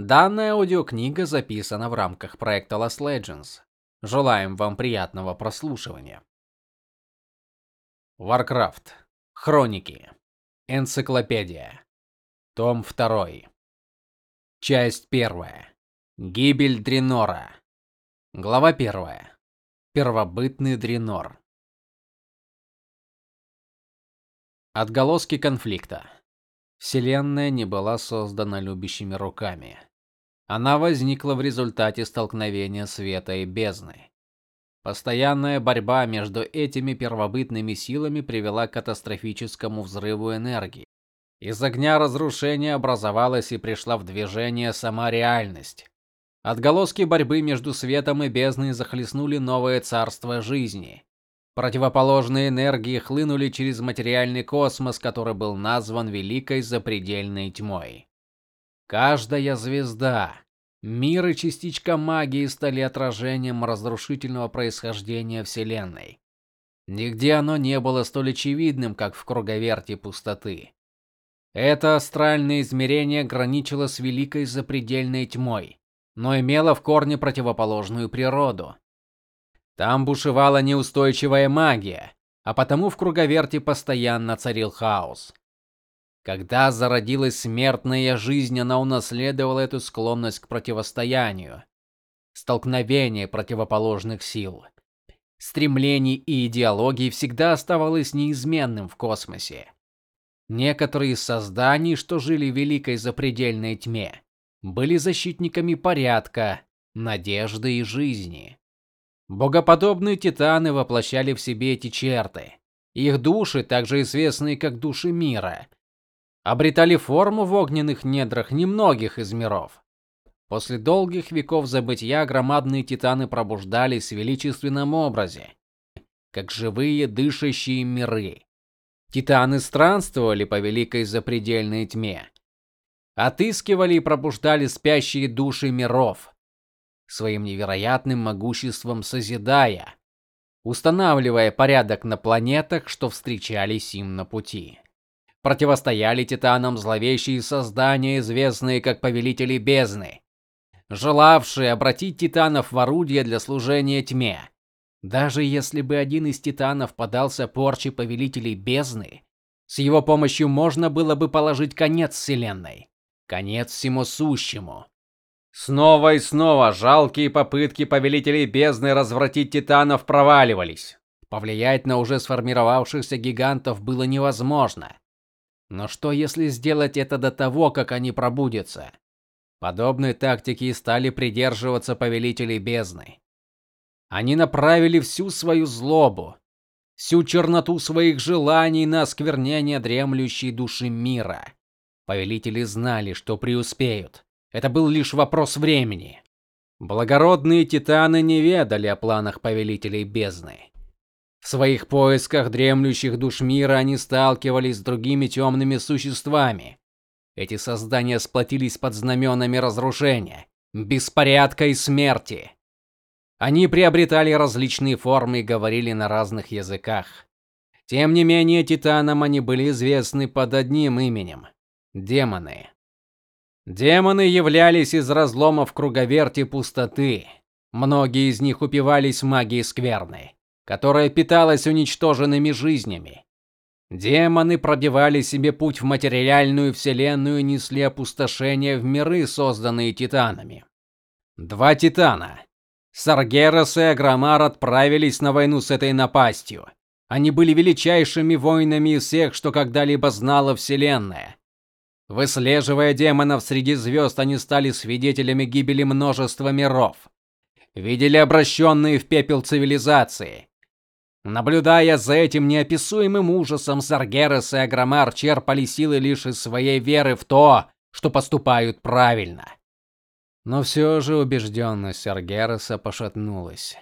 Данная аудиокнига записана в рамках проекта Lost Legends. Желаем вам приятного прослушивания. Warcraft. Хроники. Энциклопедия. Том 2. Часть 1. Гибель Дренора. Глава 1. Первобытный Дренор. Отголоски конфликта. Вселенная не была создана любящими руками. Она возникла в результате столкновения света и бездны. Постоянная борьба между этими первобытными силами привела к катастрофическому взрыву энергии. Из огня разрушения образовалась и пришла в движение сама реальность. Отголоски борьбы между светом и бездной захлестнули новое царство жизни. Противоположные энергии хлынули через материальный космос, который был назван великой запредельной тьмой. Каждая звезда, мир и частичка магии стали отражением разрушительного происхождения вселенной. Нигде оно не было столь очевидным, как в круговерти пустоты. Это астральное измерение граничило с великой запредельной тьмой, но имело в корне противоположную природу. Там бушевала неустойчивая магия, а потому в круговерти постоянно царил хаос. Когда зародилась смертная жизнь, она унаследовала эту склонность к противостоянию, столкновение противоположных сил. Стремлений и идеологий всегда оставалось неизменным в космосе. Некоторые из созданий, что жили в великой запредельной тьме, были защитниками порядка, надежды и жизни. Богоподобные титаны воплощали в себе эти черты. Их души, также известные как души мира, обретали форму в огненных недрах немногих из миров. После долгих веков забытия громадные титаны пробуждались в величественном образе, как живые дышащие миры. Титаны странствовали по великой запредельной тьме, отыскивали и пробуждали спящие души миров, своим невероятным могуществом созидая, устанавливая порядок на планетах, что встречались им на пути противостояли титанам зловещие создания, известные как повелители бездны, желавшие обратить титанов в орудие для служения тьме. Даже если бы один из титанов подался порче повелителей бездны, с его помощью можно было бы положить конец вселенной, конец всему сущему. Снова и снова жалкие попытки повелителей бездны развратить титанов проваливались. Повлиять на уже сформировавшихся гигантов было невозможно. Но что если сделать это до того, как они пробудятся? Подобной тактики и стали придерживаться повелители бездны. Они направили всю свою злобу, всю черноту своих желаний на осквернение дремлющей души мира. Повелители знали, что преуспеют. Это был лишь вопрос времени. Благородные титаны не ведали о планах повелителей бездны. В своих поисках дремлющих душ мира они сталкивались с другими темными существами. Эти создания сплотились под знаменами разрушения, беспорядка и смерти. Они приобретали различные формы и говорили на разных языках. Тем не менее, титанам они были известны под одним именем демоны. Демоны являлись из разломов круговерти пустоты. Многие из них упивались магией скверны которая питалась уничтоженными жизнями. Демоны продевали себе путь в материальную вселенную и несли опустошение в миры, созданные титанами. Два титана, Саргерас и Аграмар отправились на войну с этой напастью. Они были величайшими воинами из всех, что когда-либо знала вселенная. Выслеживая демонов среди звезд, они стали свидетелями гибели множества миров. Видели обращенные в пепел цивилизации, Наблюдая за этим неописуемым ужасом, Саргерес и Аграмар черпали силы лишь из своей веры в то, что поступают правильно. Но все же убежденность Саргереса пошатнулась.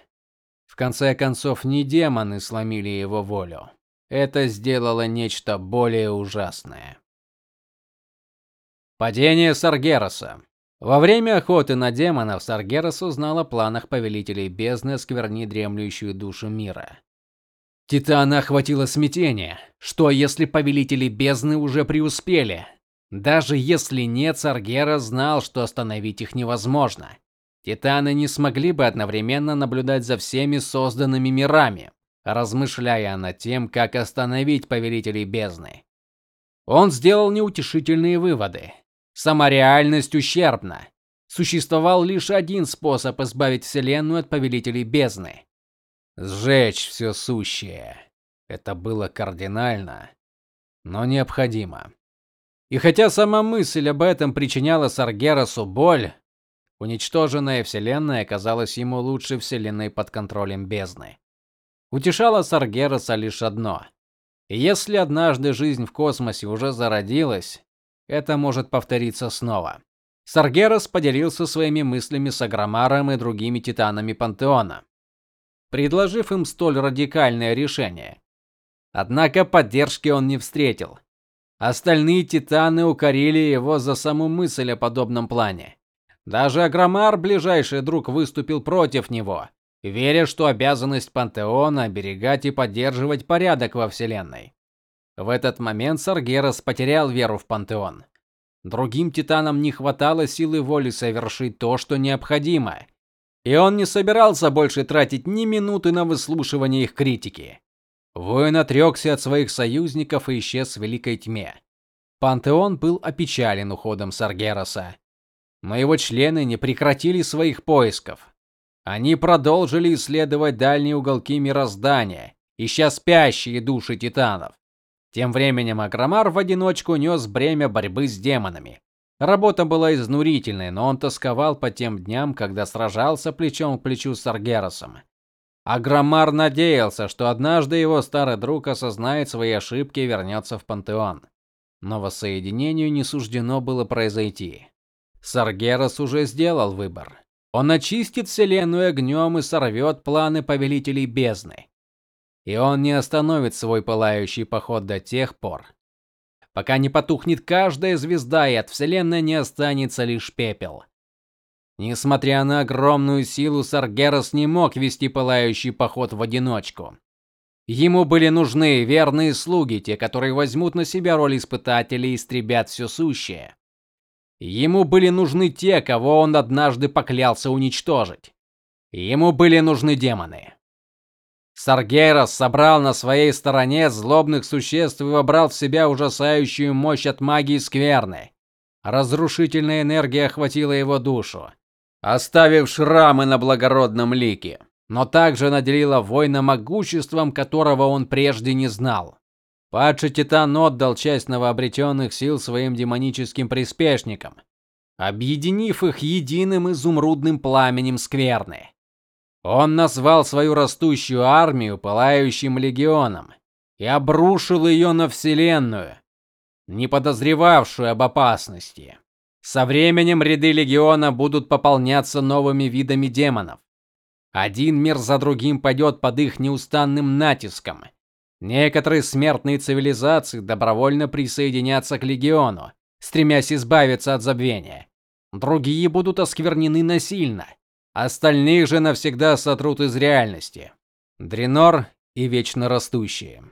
В конце концов, не демоны сломили его волю. Это сделало нечто более ужасное. Падение Саргереса. Во время охоты на демонов Саргерас узнал о планах повелителей бездны сквернить дремлющую душу мира. Титана охватило смятение. Что если повелители бездны уже преуспели? Даже если нет, Саргера знал, что остановить их невозможно. Титаны не смогли бы одновременно наблюдать за всеми созданными мирами, размышляя над тем, как остановить повелителей бездны. Он сделал неутешительные выводы. Сама реальность ущербна. Существовал лишь один способ избавить вселенную от повелителей бездны сжечь все сущее. Это было кардинально, но необходимо. И хотя сама мысль об этом причиняла Саргерасу боль, уничтоженная вселенная казалась ему лучше вселенной под контролем бездны. Утешало Саргераса лишь одно: если однажды жизнь в космосе уже зародилась, это может повториться снова. Саргерас поделился своими мыслями с Агромаром и другими титанами пантеона, предложив им столь радикальное решение. Однако поддержки он не встретил. Остальные титаны укорили его за саму мысль о подобном плане. Даже Агромар, ближайший друг, выступил против него, веря, что обязанность пантеона оберегать и поддерживать порядок во вселенной. В этот момент Саргерас потерял веру в пантеон. Другим титанам не хватало силы воли совершить то, что необходимо, и он не собирался больше тратить ни минуты на выслушивание их критики. Воин отрекся от своих союзников и исчез в великой тьме. Пантеон был опечален уходом Саргераса, но его члены не прекратили своих поисков. Они продолжили исследовать дальние уголки мироздания, ища спящие души титанов. Тем временем Агромар в одиночку нес бремя борьбы с демонами. Работа была изнурительной, но он тосковал по тем дням, когда сражался плечом к плечу с Аргеросом. Агромар надеялся, что однажды его старый друг осознает свои ошибки и вернется в пантеон. Но воссоединению не суждено было произойти. Саргерос уже сделал выбор. Он очистит вселенную огнем и сорвет планы повелителей бездны. И он не остановит свой пылающий поход до тех пор, пока не потухнет каждая звезда и от вселенной не останется лишь пепел. Несмотря на огромную силу, Саргерас не мог вести пылающий поход в одиночку. Ему были нужны верные слуги, те, которые возьмут на себя роль испытателей и истребят все сущее. Ему были нужны те, кого он однажды поклялся уничтожить. Ему были нужны демоны. Саргейрос собрал на своей стороне злобных существ и вобрал в себя ужасающую мощь от магии скверны. Разрушительная энергия охватила его душу, оставив шрамы на благородном лике, но также наделила воина могуществом, которого он прежде не знал. Падший титан отдал часть новообретенных сил своим демоническим приспешникам, объединив их единым изумрудным пламенем скверны. Он назвал свою растущую армию пылающим легионом и обрушил ее на вселенную, не подозревавшую об опасности. Со временем ряды легиона будут пополняться новыми видами демонов. Один мир за другим пойдет под их неустанным натиском. Некоторые смертные цивилизации добровольно присоединятся к легиону, стремясь избавиться от забвения. Другие будут осквернены насильно. Остальных же навсегда сотрут из реальности. Дренор и вечно растущие.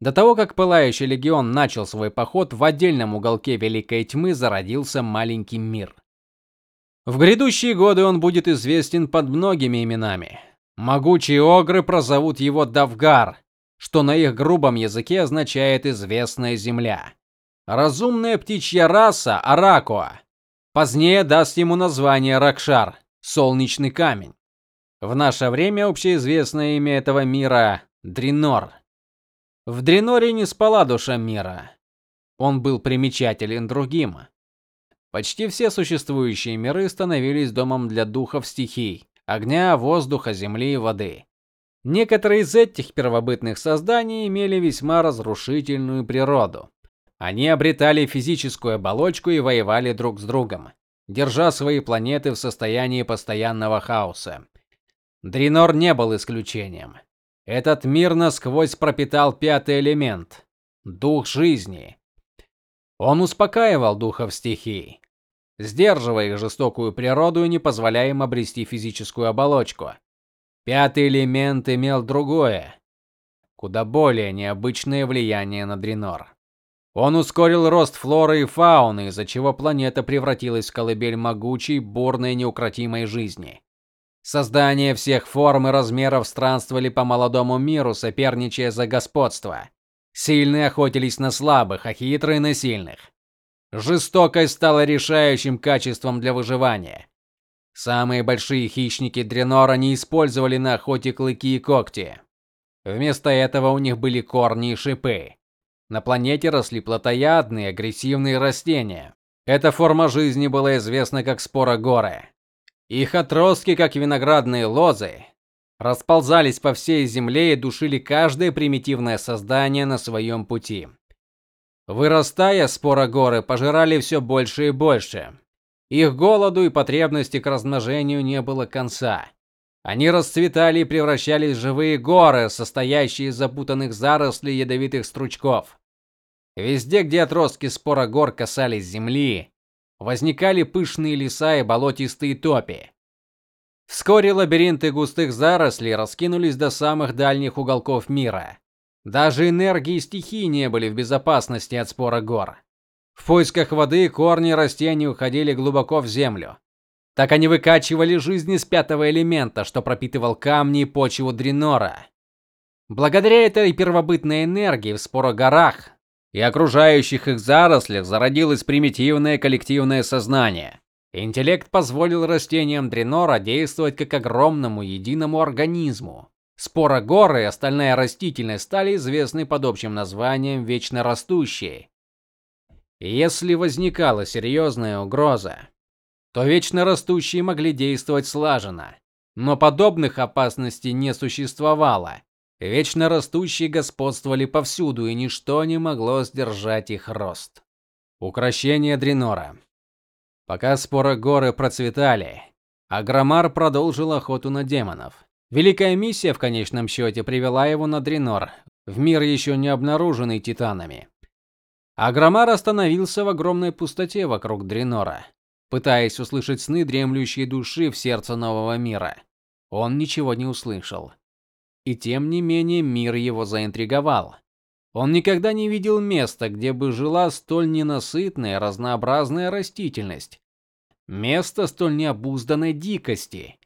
До того, как пылающий легион начал свой поход, в отдельном уголке Великой Тьмы зародился маленький мир. В грядущие годы он будет известен под многими именами. Могучие огры прозовут его Давгар, что на их грубом языке означает известная земля. Разумная птичья раса Аракоа позднее даст ему название Ракшар, солнечный камень. В наше время общеизвестное имя этого мира Дренор. В Дреноре не спала душа мира. Он был примечателен другим. Почти все существующие миры становились домом для духов стихий: огня, воздуха, земли и воды. Некоторые из этих первобытных созданий имели весьма разрушительную природу. Они обретали физическую оболочку и воевали друг с другом держа свои планеты в состоянии постоянного хаоса. Дринор не был исключением. Этот мир насквозь пропитал пятый элемент дух жизни. Он успокаивал духов стихий, сдерживая их жестокую природу и не позволяя им обрести физическую оболочку. Пятый элемент имел другое, куда более необычное влияние на Дринор. Он ускорил рост флоры и фауны, из-за чего планета превратилась в колыбель могучей, бурной, неукротимой жизни. Создания всех форм и размеров странствовали по молодому миру, соперничая за господство. Сильные охотились на слабых, а хитрые на сильных. Жестокость стала решающим качеством для выживания. Самые большие хищники Дренора не использовали на охоте клыки и когти. Вместо этого у них были корни и шипы. На планете росли плотоядные, агрессивные растения. Эта форма жизни была известна как спорогоры. Их отростки, как виноградные лозы, расползались по всей земле и душили каждое примитивное создание на своем пути. Вырастая, спорогоры пожирали все больше и больше. Их голоду и потребности к размножению не было конца. Они расцветали и превращались в живые горы, состоящие из запутанных зарослей ядовитых стручков. Везде, где отростки спорогор касались земли, возникали пышные леса и болотистые топи. Вскоре лабиринты густых зарослей раскинулись до самых дальних уголков мира. Даже энергии стихий не были в безопасности от спора гор. В поисках воды корни растений уходили глубоко в землю. Так они выкачивали жизнь из пятого элемента, что пропитывал камни и почву Дренора. Благодаря этой первобытной энергии в спорогорах и окружающих их зарослях зародилось примитивное коллективное сознание. Интеллект позволил растениям Дренора действовать как огромному единому организму. Спора горы и остальная растительность стали известны под общим названием вечно растущие. Если возникала серьезная угроза, то вечно растущие могли действовать слаженно, но подобных опасностей не существовало. Вечно растущие господствовали повсюду, и ничто не могло сдержать их рост. Укращение Дренора. Пока споры горы процветали, Агромар продолжил охоту на демонов. Великая миссия в конечном счете привела его на Дренор, в мир еще не обнаруженный титанами. Агромар остановился в огромной пустоте вокруг Дренора, пытаясь услышать сны дремлющей души в сердце нового мира. Он ничего не услышал. И тем не менее мир его заинтриговал. Он никогда не видел места, где бы жила столь ненасытная разнообразная растительность. Место столь необузданной дикости.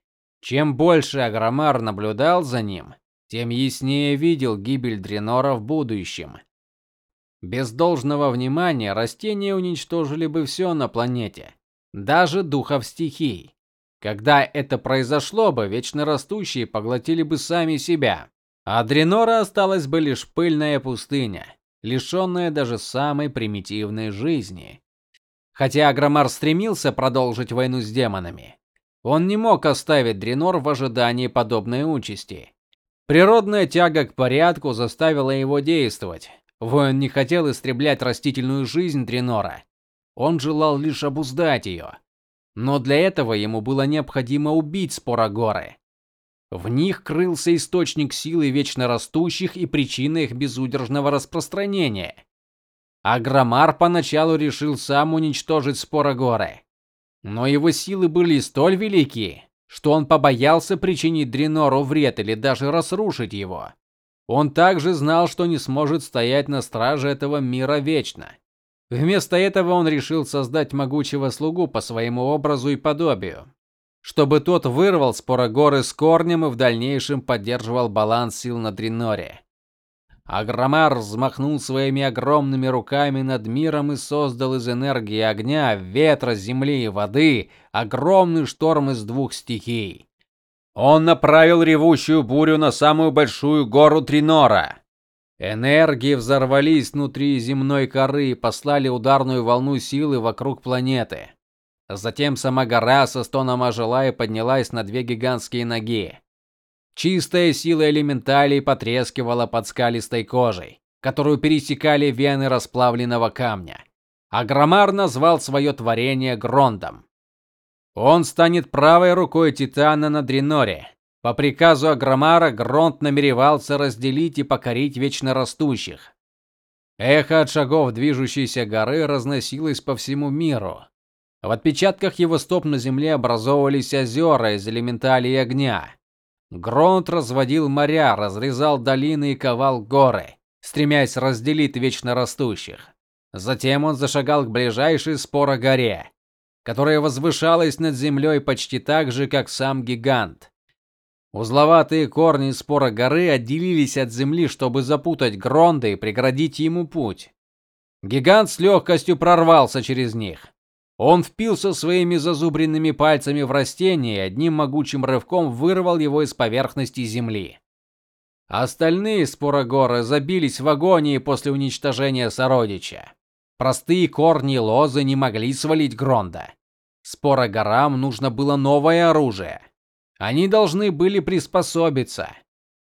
Чем больше Агромар наблюдал за ним, тем яснее видел гибель Дренора в будущем. Без должного внимания растения уничтожили бы все на планете, даже духов стихий. Когда это произошло бы, вечно растущие поглотили бы сами себя. А Дренора осталась бы лишь пыльная пустыня, лишенная даже самой примитивной жизни. Хотя Агромар стремился продолжить войну с демонами, он не мог оставить Дренор в ожидании подобной участи. Природная тяга к порядку заставила его действовать. Воин не хотел истреблять растительную жизнь Дренора. Он желал лишь обуздать ее. Но для этого ему было необходимо убить спорогоры. В них крылся источник силы вечно растущих и причина их безудержного распространения. Агромар поначалу решил сам уничтожить спорогоры, но его силы были столь велики, что он побоялся причинить Дренору вред или даже разрушить его. Он также знал, что не сможет стоять на страже этого мира вечно. Вместо этого он решил создать могучего слугу по своему образу и подобию, чтобы тот вырвал спорогоры с корнем и в дальнейшем поддерживал баланс сил на Дреноре. Агромар взмахнул своими огромными руками над миром и создал из энергии огня, ветра, земли и воды огромный шторм из двух стихий. Он направил ревущую бурю на самую большую гору Тринора. Энергии взорвались внутри земной коры и послали ударную волну силы вокруг планеты. Затем сама гора со стоном ожила и поднялась на две гигантские ноги. Чистая сила элементалей потрескивала под скалистой кожей, которую пересекали вены расплавленного камня. Агромар назвал свое творение Грондом. Он станет правой рукой Титана на Дреноре, по приказу Агромара Гронт намеревался разделить и покорить вечно растущих. Эхо от шагов движущейся горы разносилось по всему миру. В отпечатках его стоп на земле образовывались озера из элементалей огня. Гронт разводил моря, разрезал долины и ковал горы, стремясь разделить вечно растущих. Затем он зашагал к ближайшей спорогоре, которая возвышалась над землей почти так же, как сам гигант. Узловатые корни спора горы отделились от земли, чтобы запутать Гронда и преградить ему путь. Гигант с легкостью прорвался через них. Он впился своими зазубренными пальцами в растение и одним могучим рывком вырвал его из поверхности земли. Остальные спорогоры забились в агонии после уничтожения сородича. Простые корни лозы не могли свалить Гронда. Спорогорам нужно было новое оружие. Они должны были приспособиться.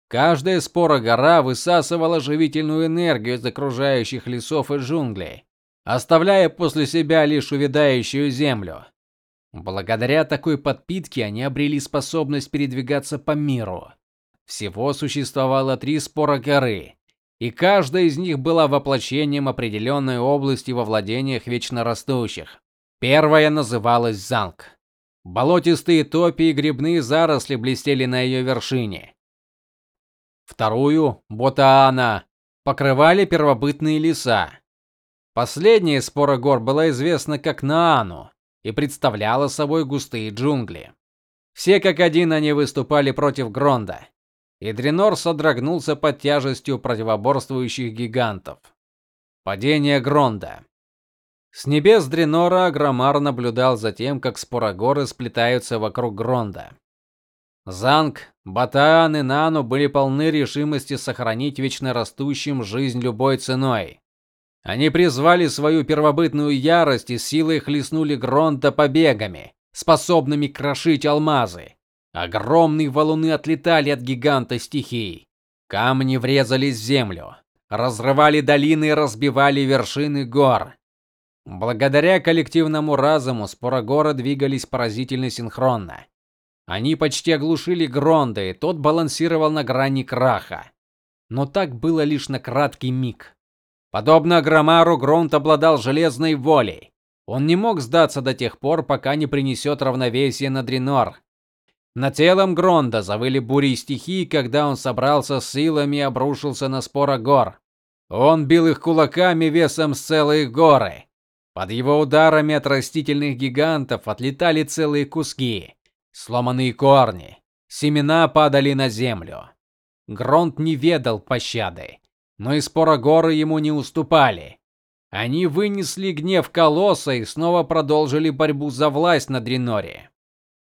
Каждая спорогора высасывала живительную энергию из окружающих лесов и джунглей, оставляя после себя лишь увядающую землю. Благодаря такой подпитке они обрели способность передвигаться по миру. Всего существовало три спорогоры, и каждая из них была воплощением определенной области во владениях вечно растущих. Первая называлась Занг. Болотистые топи и грибные заросли блестели на ее вершине. Вторую, Ботаана, покрывали первобытные леса. Последняя спора гор была известна как Наану и представляла собой густые джунгли. Все как один они выступали против Гронда. И содрогнулся под тяжестью противоборствующих гигантов. Падение Гронда. С небес Дренора Агромар наблюдал за тем, как спорогоры сплетаются вокруг Гронда. Занг, Батаан и Нану были полны решимости сохранить вечно растущим жизнь любой ценой. Они призвали свою первобытную ярость и силой хлестнули Гронда побегами, способными крошить алмазы. Огромные валуны отлетали от гиганта стихий. Камни врезались в землю, разрывали долины и разбивали вершины гор. Благодаря коллективному разуму спорогоры двигались поразительно синхронно. Они почти оглушили Гронда, и тот балансировал на грани краха. Но так было лишь на краткий миг. Подобно Громару, Гронт обладал железной волей. Он не мог сдаться до тех пор, пока не принесет равновесие на Дренор. На телом Гронда завыли бури стихий, когда он собрался с силами и обрушился на спора гор. Он бил их кулаками весом с целые горы. Под его ударами от растительных гигантов отлетали целые куски, сломанные корни, семена падали на землю. Гронт не ведал пощады, но и спорогоры ему не уступали. Они вынесли гнев колосса и снова продолжили борьбу за власть на Дреноре.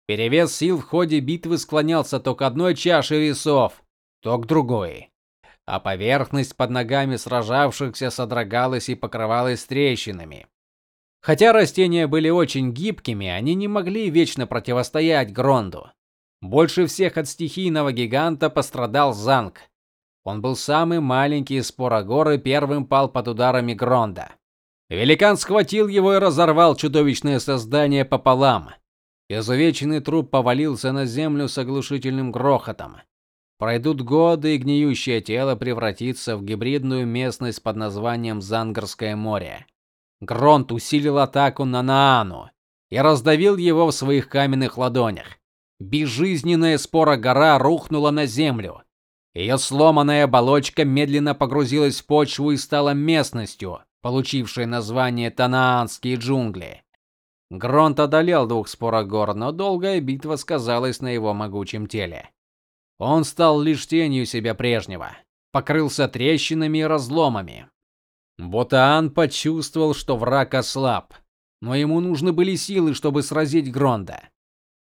Перевес сил в ходе битвы склонялся то к одной чаше весов, то к другой. А поверхность под ногами сражавшихся содрогалась и покрывалась трещинами. Хотя растения были очень гибкими, они не могли вечно противостоять Гронду. Больше всех от стихийного гиганта пострадал Занг. Он был самый маленький из Порогор и первым пал под ударами Гронда. Великан схватил его и разорвал чудовищное создание пополам. Изувеченный труп повалился на землю с оглушительным грохотом. Пройдут годы, и гниющее тело превратится в гибридную местность под названием Зангарское море. Гронт усилил атаку на Наану и раздавил его в своих каменных ладонях. Безжизненная спора гора рухнула на землю. Ее сломанная оболочка медленно погрузилась в почву и стала местностью, получившей название Танаанские джунгли. Гронт одолел двух спорогор, но долгая битва сказалась на его могучем теле. Он стал лишь тенью себя прежнего, покрылся трещинами и разломами, Ботаан почувствовал, что враг ослаб, но ему нужны были силы, чтобы сразить Гронда.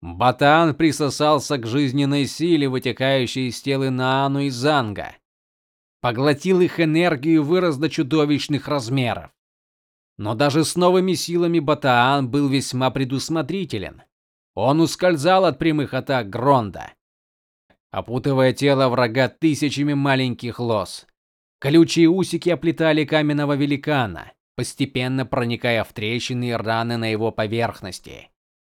Ботаан присосался к жизненной силе, вытекающей из тела Наану и Занга. Поглотил их энергию и вырос до чудовищных размеров. Но даже с новыми силами Батаан был весьма предусмотрителен. Он ускользал от прямых атак Гронда, опутывая тело врага тысячами маленьких лос. Колючие усики оплетали каменного великана, постепенно проникая в трещины и раны на его поверхности.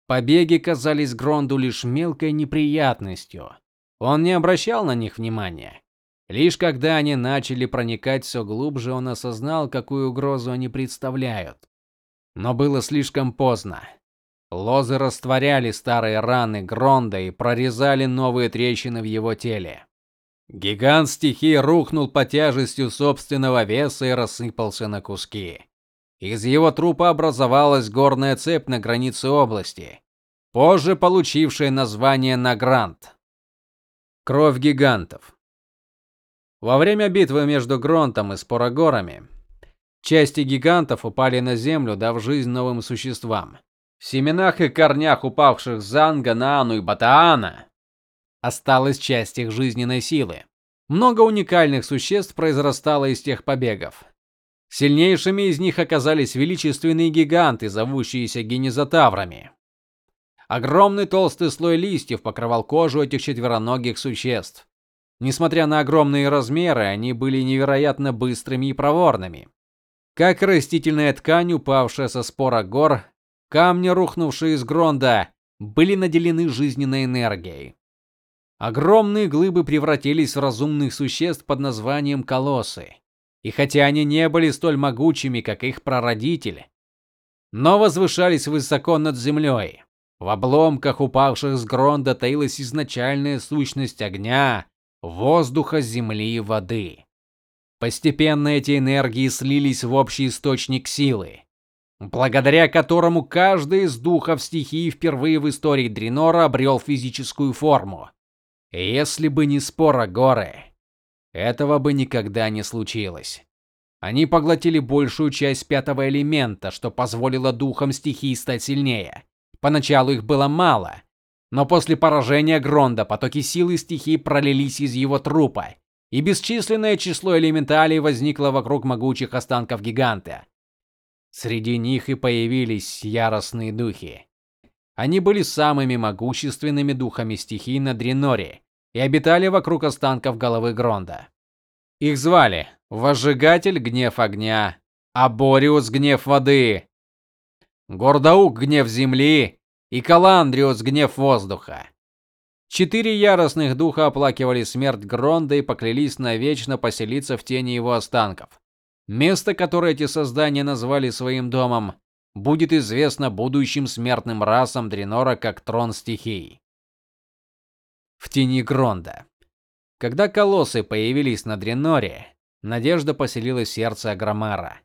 Побеги казались Гронду лишь мелкой неприятностью. Он не обращал на них внимания. Лишь когда они начали проникать все глубже, он осознал, какую угрозу они представляют. Но было слишком поздно. Лозы растворяли старые раны Гронда и прорезали новые трещины в его теле. Гигант стихии рухнул под тяжестью собственного веса и рассыпался на куски. Из его трупа образовалась горная цепь на границе области, позже получившая название Награнт. Кровь гигантов. Во время битвы между Гронтом и Спорогорами части гигантов упали на землю, дав жизнь новым существам. В семенах и корнях упавших Занга, Наану и Батаана осталась часть их жизненной силы. Много уникальных существ произрастало из тех побегов. Сильнейшими из них оказались величественные гиганты, зовущиеся генезотаврами. Огромный толстый слой листьев покрывал кожу этих четвероногих существ. Несмотря на огромные размеры, они были невероятно быстрыми и проворными. Как растительная ткань, упавшая со спора гор, камни, рухнувшие из гронда, были наделены жизненной энергией. Огромные глыбы превратились в разумных существ под названием колоссы. И хотя они не были столь могучими, как их прародители, но возвышались высоко над землей. В обломках упавших с гронда таилась изначальная сущность огня, воздуха, земли и воды. Постепенно эти энергии слились в общий источник силы, благодаря которому каждый из духов стихии впервые в истории Дренора обрел физическую форму. Если бы не спора горы, этого бы никогда не случилось. Они поглотили большую часть пятого элемента, что позволило духам стихий стать сильнее. Поначалу их было мало, но после поражения Гронда потоки силы стихий пролились из его трупа, и бесчисленное число элементалей возникло вокруг могучих останков гиганта. Среди них и появились яростные духи. Они были самыми могущественными духами стихий на Дреноре и обитали вокруг останков головы Гронда. Их звали Возжигатель гнев огня, Абориус гнев воды, Гордаук гнев земли и Каландриус гнев воздуха. Четыре яростных духа оплакивали смерть Гронда и поклялись навечно поселиться в тени его останков. Место, которое эти создания назвали своим домом, будет известно будущим смертным расам Дренора как трон стихий. В тени Гронда. Когда колоссы появились на Дреноре, надежда поселилась в сердце Агромара.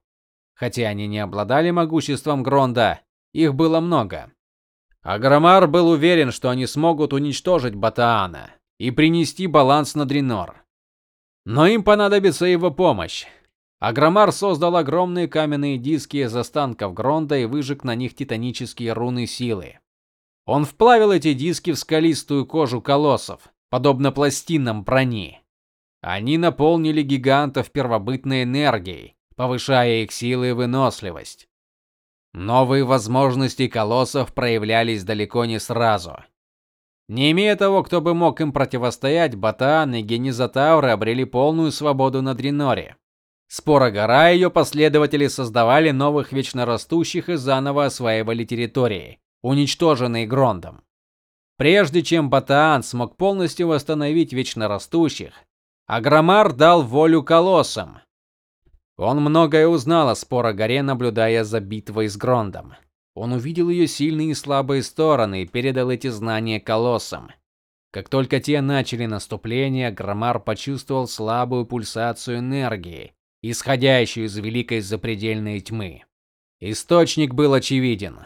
Хотя они не обладали могуществом Гронда, их было много. Агромар был уверен, что они смогут уничтожить Батаана и принести баланс на Дренор. Но им понадобится его помощь. Агромар создал огромные каменные диски из останков Гронда и выжег на них титанические руны силы. Он вплавил эти диски в скалистую кожу колоссов, подобно пластинам брони. Они наполнили гигантов первобытной энергией, повышая их силы и выносливость. Новые возможности колоссов проявлялись далеко не сразу. Не имея того, кто бы мог им противостоять, Батан и Генизатавры обрели полную свободу на Дреноре. Спора и ее последователи создавали новых вечно растущих и заново осваивали территории, уничтоженные Грондом. Прежде чем Батаан смог полностью восстановить вечно растущих, Агромар дал волю колоссам. Он многое узнал о Спора наблюдая за битвой с Грондом. Он увидел ее сильные и слабые стороны и передал эти знания колоссам. Как только те начали наступление, Громар почувствовал слабую пульсацию энергии, исходящую из великой запредельной тьмы. Источник был очевиден.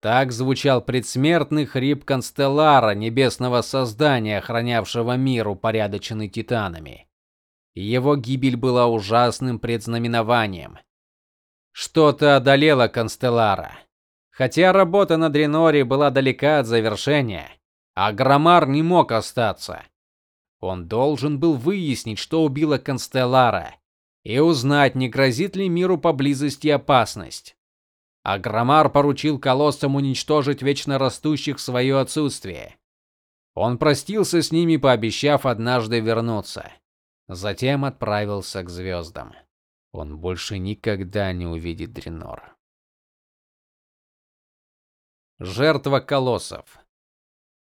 Так звучал предсмертный хрип Констеллара, небесного создания, охранявшего мир, упорядоченный титанами. Его гибель была ужасным предзнаменованием. Что-то одолело Констеллара. Хотя работа на Дреноре была далека от завершения, а Громар не мог остаться. Он должен был выяснить, что убило Констеллара, и узнать, не грозит ли миру поблизости опасность. Агромар поручил колоссам уничтожить вечно растущих в свое отсутствие. Он простился с ними, пообещав однажды вернуться. Затем отправился к звездам. Он больше никогда не увидит Дренор. Жертва колоссов.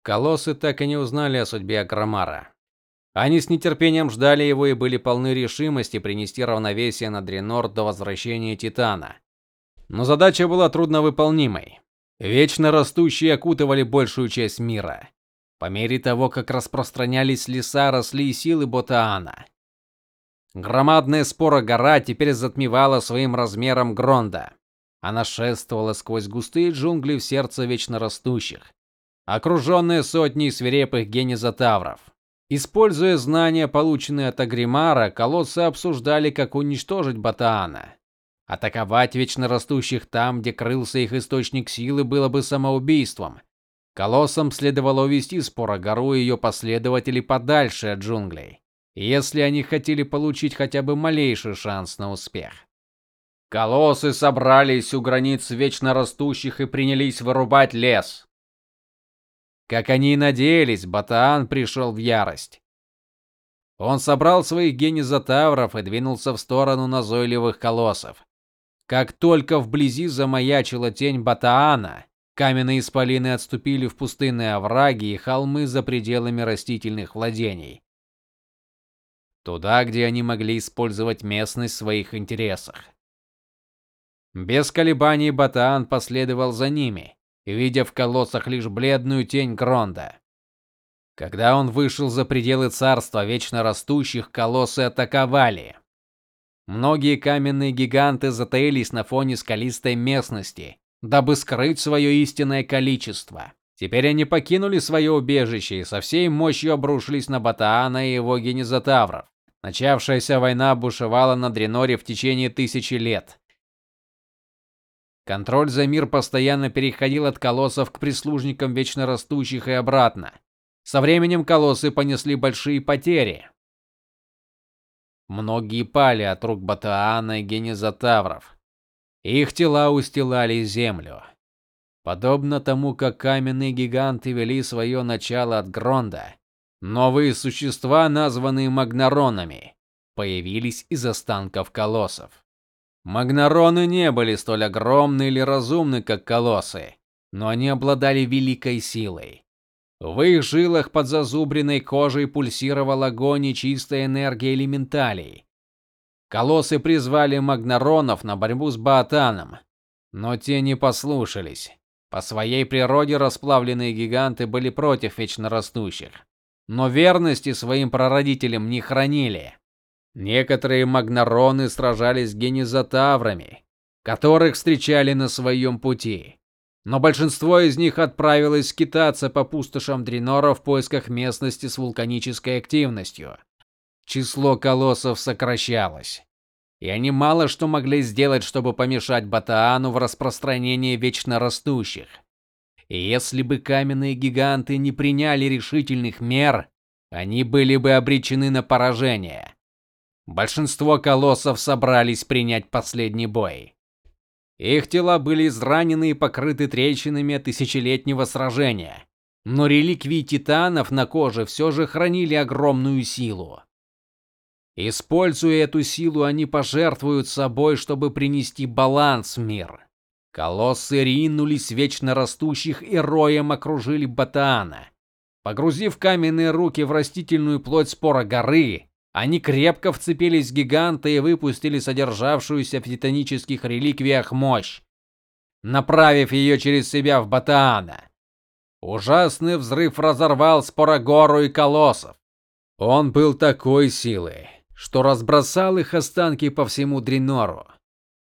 Колоссы так и не узнали о судьбе Агромара. Они с нетерпением ждали его и были полны решимости принести равновесие на Дренор до возвращения Титана. Но задача была трудновыполнимой. Вечно растущие окутывали большую часть мира. По мере того, как распространялись леса, росли силы Ботаана. Громадная спора гора теперь затмевала своим размером Гронда. Она шествовала сквозь густые джунгли в сердце вечно растущих, окруженная сотней свирепых генезотавров. Используя знания, полученные от Агримара, колоссы обсуждали, как уничтожить Батаана. Атаковать вечно растущих там, где крылся их источник силы, было бы самоубийством. Колоссам следовало увести Спорогору и ее последователей подальше от джунглей, если они хотели получить хотя бы малейший шанс на успех. Колоссы собрались у границ вечно растущих и принялись вырубать лес. Как они и надеялись, Батаан пришел в ярость. Он собрал своих генезотавров и двинулся в сторону назойливых колоссов. Как только вблизи замаячила тень Батаана, каменные исполины отступили в пустынные овраги и холмы за пределами растительных владений. Туда, где они могли использовать местность в своих интересах. Без колебаний Батаан последовал за ними, видя в колоссах лишь бледную тень Гронда. Когда он вышел за пределы царства вечно растущих, колоссы атаковали. Многие каменные гиганты затаились на фоне скалистой местности, дабы скрыть свое истинное количество. Теперь они покинули свое убежище и со всей мощью обрушились на Батаана и его генезотавров. Начавшаяся война бушевала на Дреноре в течение тысячи лет. Контроль за мир постоянно переходил от колоссов к прислужникам вечно растущих и обратно. Со временем колоссы понесли большие потери. Многие пали от рук Батаана и генезотавров. Их тела устилали землю. Подобно тому, как каменные гиганты вели свое начало от Гронда, новые существа, названные магнаронами, появились из останков колоссов. Магнароны не были столь огромны или разумны, как колоссы, но они обладали великой силой. В их жилах под зазубренной кожей пульсировал огонь и чистая энергия элементалей. Колоссы призвали магнаронов на борьбу с Баатаном, но те не послушались. По своей природе расплавленные гиганты были против вечно растущих, но верности своим прародителям не хранили. Некоторые магнароны сражались с генезотаврами, которых встречали на своем пути. Но большинство из них отправилось скитаться по пустошам Дренора в поисках местности с вулканической активностью. Число колоссов сокращалось, и они мало что могли сделать, чтобы помешать Батаану в распространении вечно растущих. И если бы каменные гиганты не приняли решительных мер, они были бы обречены на поражение. Большинство колоссов собрались принять последний бой. Их тела были изранены и покрыты трещинами тысячелетнего сражения, но реликвии титанов на коже все же хранили огромную силу. Используя эту силу, они пожертвуют собой, чтобы принести баланс в мир. Колоссы ринулись вечно растущих и роем окружили Батаана. Погрузив каменные руки в растительную плоть спора горы, они крепко вцепились в гиганта и выпустили содержавшуюся в титанических реликвиях мощь, направив ее через себя в Батаана. Ужасный взрыв разорвал Спорогору и колоссов. Он был такой силы, что разбросал их останки по всему Дренору.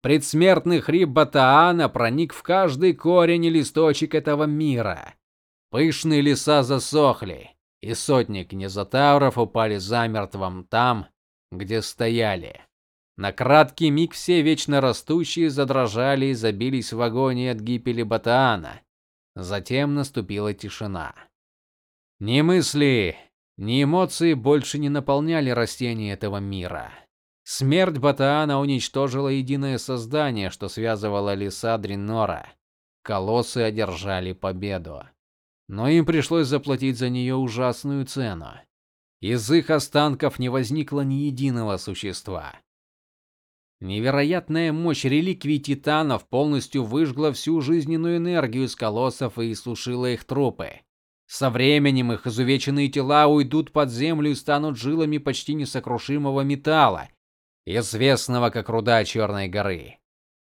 Предсмертный хрип Батаана проник в каждый корень и листочек этого мира. Пышные леса засохли, и сотни князотавров упали замертвом там, где стояли. На краткий миг все вечно растущие задрожали и забились в агонии от гибели Батаана. Затем наступила тишина. Ни мысли, ни эмоции больше не наполняли растения этого мира. Смерть Батаана уничтожила единое создание, что связывало леса Дренора. Колоссы одержали победу но им пришлось заплатить за нее ужасную цену. Из их останков не возникло ни единого существа. Невероятная мощь реликвий титанов полностью выжгла всю жизненную энергию из колоссов и иссушила их трупы. Со временем их изувеченные тела уйдут под землю и станут жилами почти несокрушимого металла, известного как руда Черной горы.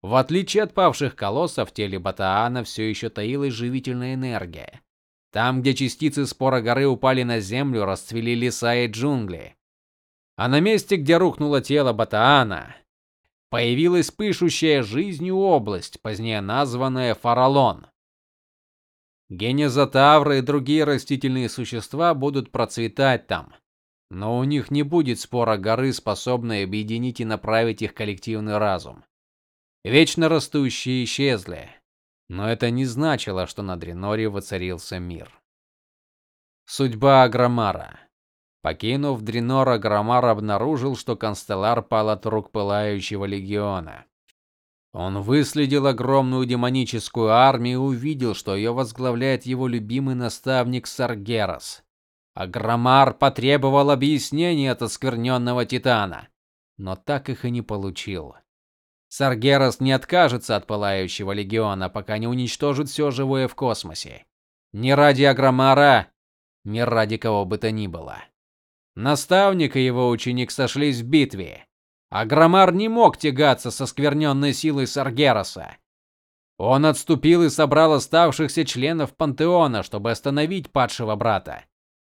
В отличие от павших колоссов, в теле Батаана все еще таилась живительная энергия. Там, где частицы спора горы упали на землю, расцвели леса и джунгли. А на месте, где рухнуло тело Батаана, появилась пышущая жизнью область, позднее названная Фаралон. Генезотавры и другие растительные существа будут процветать там, но у них не будет спора горы, способной объединить и направить их коллективный разум. Вечно растущие исчезли, но это не значило, что на Дреноре воцарился мир. Судьба Агромара Покинув Дренор, Агромар обнаружил, что Констеллар пал от рук пылающего легиона. Он выследил огромную демоническую армию и увидел, что ее возглавляет его любимый наставник Саргерас. Агромар потребовал объяснений от оскверненного титана, но так их и не получил. Саргерас не откажется от пылающего легиона, пока не уничтожит все живое в космосе. Не ради Агромара, ни ради кого бы то ни было. Наставник и его ученик сошлись в битве. А Громар не мог тягаться со скверненной силой Саргераса. Он отступил и собрал оставшихся членов пантеона, чтобы остановить падшего брата.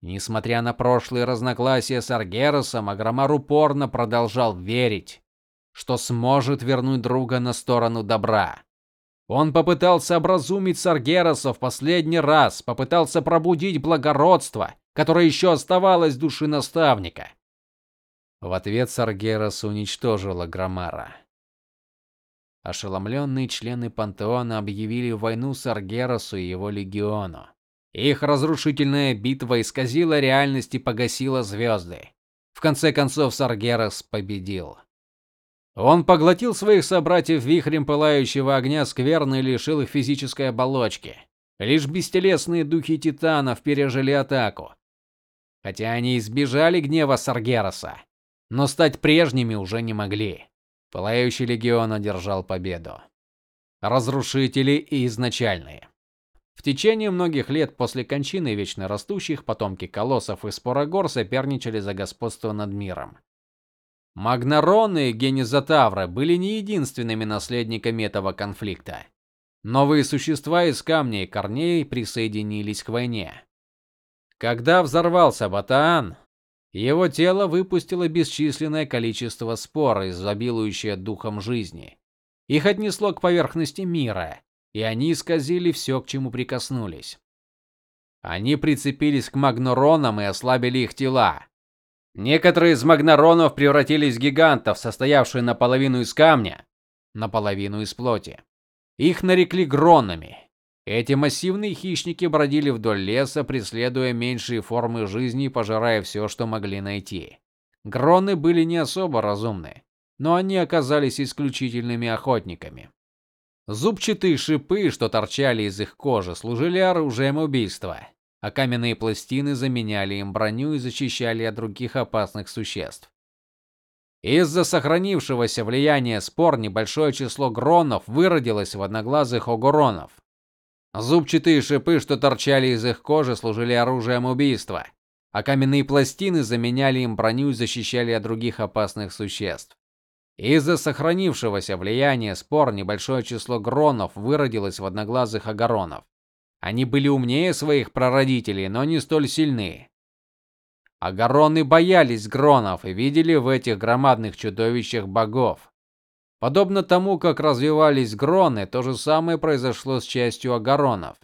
Несмотря на прошлые разногласия с Аргеросом, Агромар упорно продолжал верить, что сможет вернуть друга на сторону добра. Он попытался образумить Саргероса в последний раз, попытался пробудить благородство, которое еще оставалось в душе наставника. В ответ Саргерос уничтожил Громара. Ошеломленные члены пантеона объявили войну Саргеросу и его легиону. Их разрушительная битва исказила реальность и погасила звезды. В конце концов Саргерос победил. Он поглотил своих собратьев вихрем пылающего огня скверно и лишил их физической оболочки. Лишь бестелесные духи титанов пережили атаку. Хотя они избежали гнева Саргераса, но стать прежними уже не могли. Пылающий легион одержал победу. Разрушители и изначальные. В течение многих лет после кончины вечно растущих потомки колоссов и спорогор соперничали за господство над миром. Магнароны и генезотавры были не единственными наследниками этого конфликта. Новые существа из камня и корней присоединились к войне. Когда взорвался Батаан, его тело выпустило бесчисленное количество спор, изобилующее духом жизни. Их отнесло к поверхности мира, и они исказили все, к чему прикоснулись. Они прицепились к магноронам и ослабили их тела. Некоторые из магноронов превратились в гигантов, состоявшие наполовину из камня, наполовину из плоти. Их нарекли гронами, эти массивные хищники бродили вдоль леса, преследуя меньшие формы жизни и пожирая все, что могли найти. Гроны были не особо разумны, но они оказались исключительными охотниками. Зубчатые шипы, что торчали из их кожи, служили оружием убийства, а каменные пластины заменяли им броню и защищали от других опасных существ. Из-за сохранившегося влияния спор небольшое число гронов выродилось в одноглазых огоронов. Зубчатые шипы, что торчали из их кожи, служили оружием убийства, а каменные пластины заменяли им броню и защищали от других опасных существ. Из-за сохранившегося влияния спор небольшое число гронов выродилось в одноглазых огоронов. Они были умнее своих прародителей, но не столь сильны. Огороны боялись гронов и видели в этих громадных чудовищах богов. Подобно тому, как развивались гроны, то же самое произошло с частью огоронов.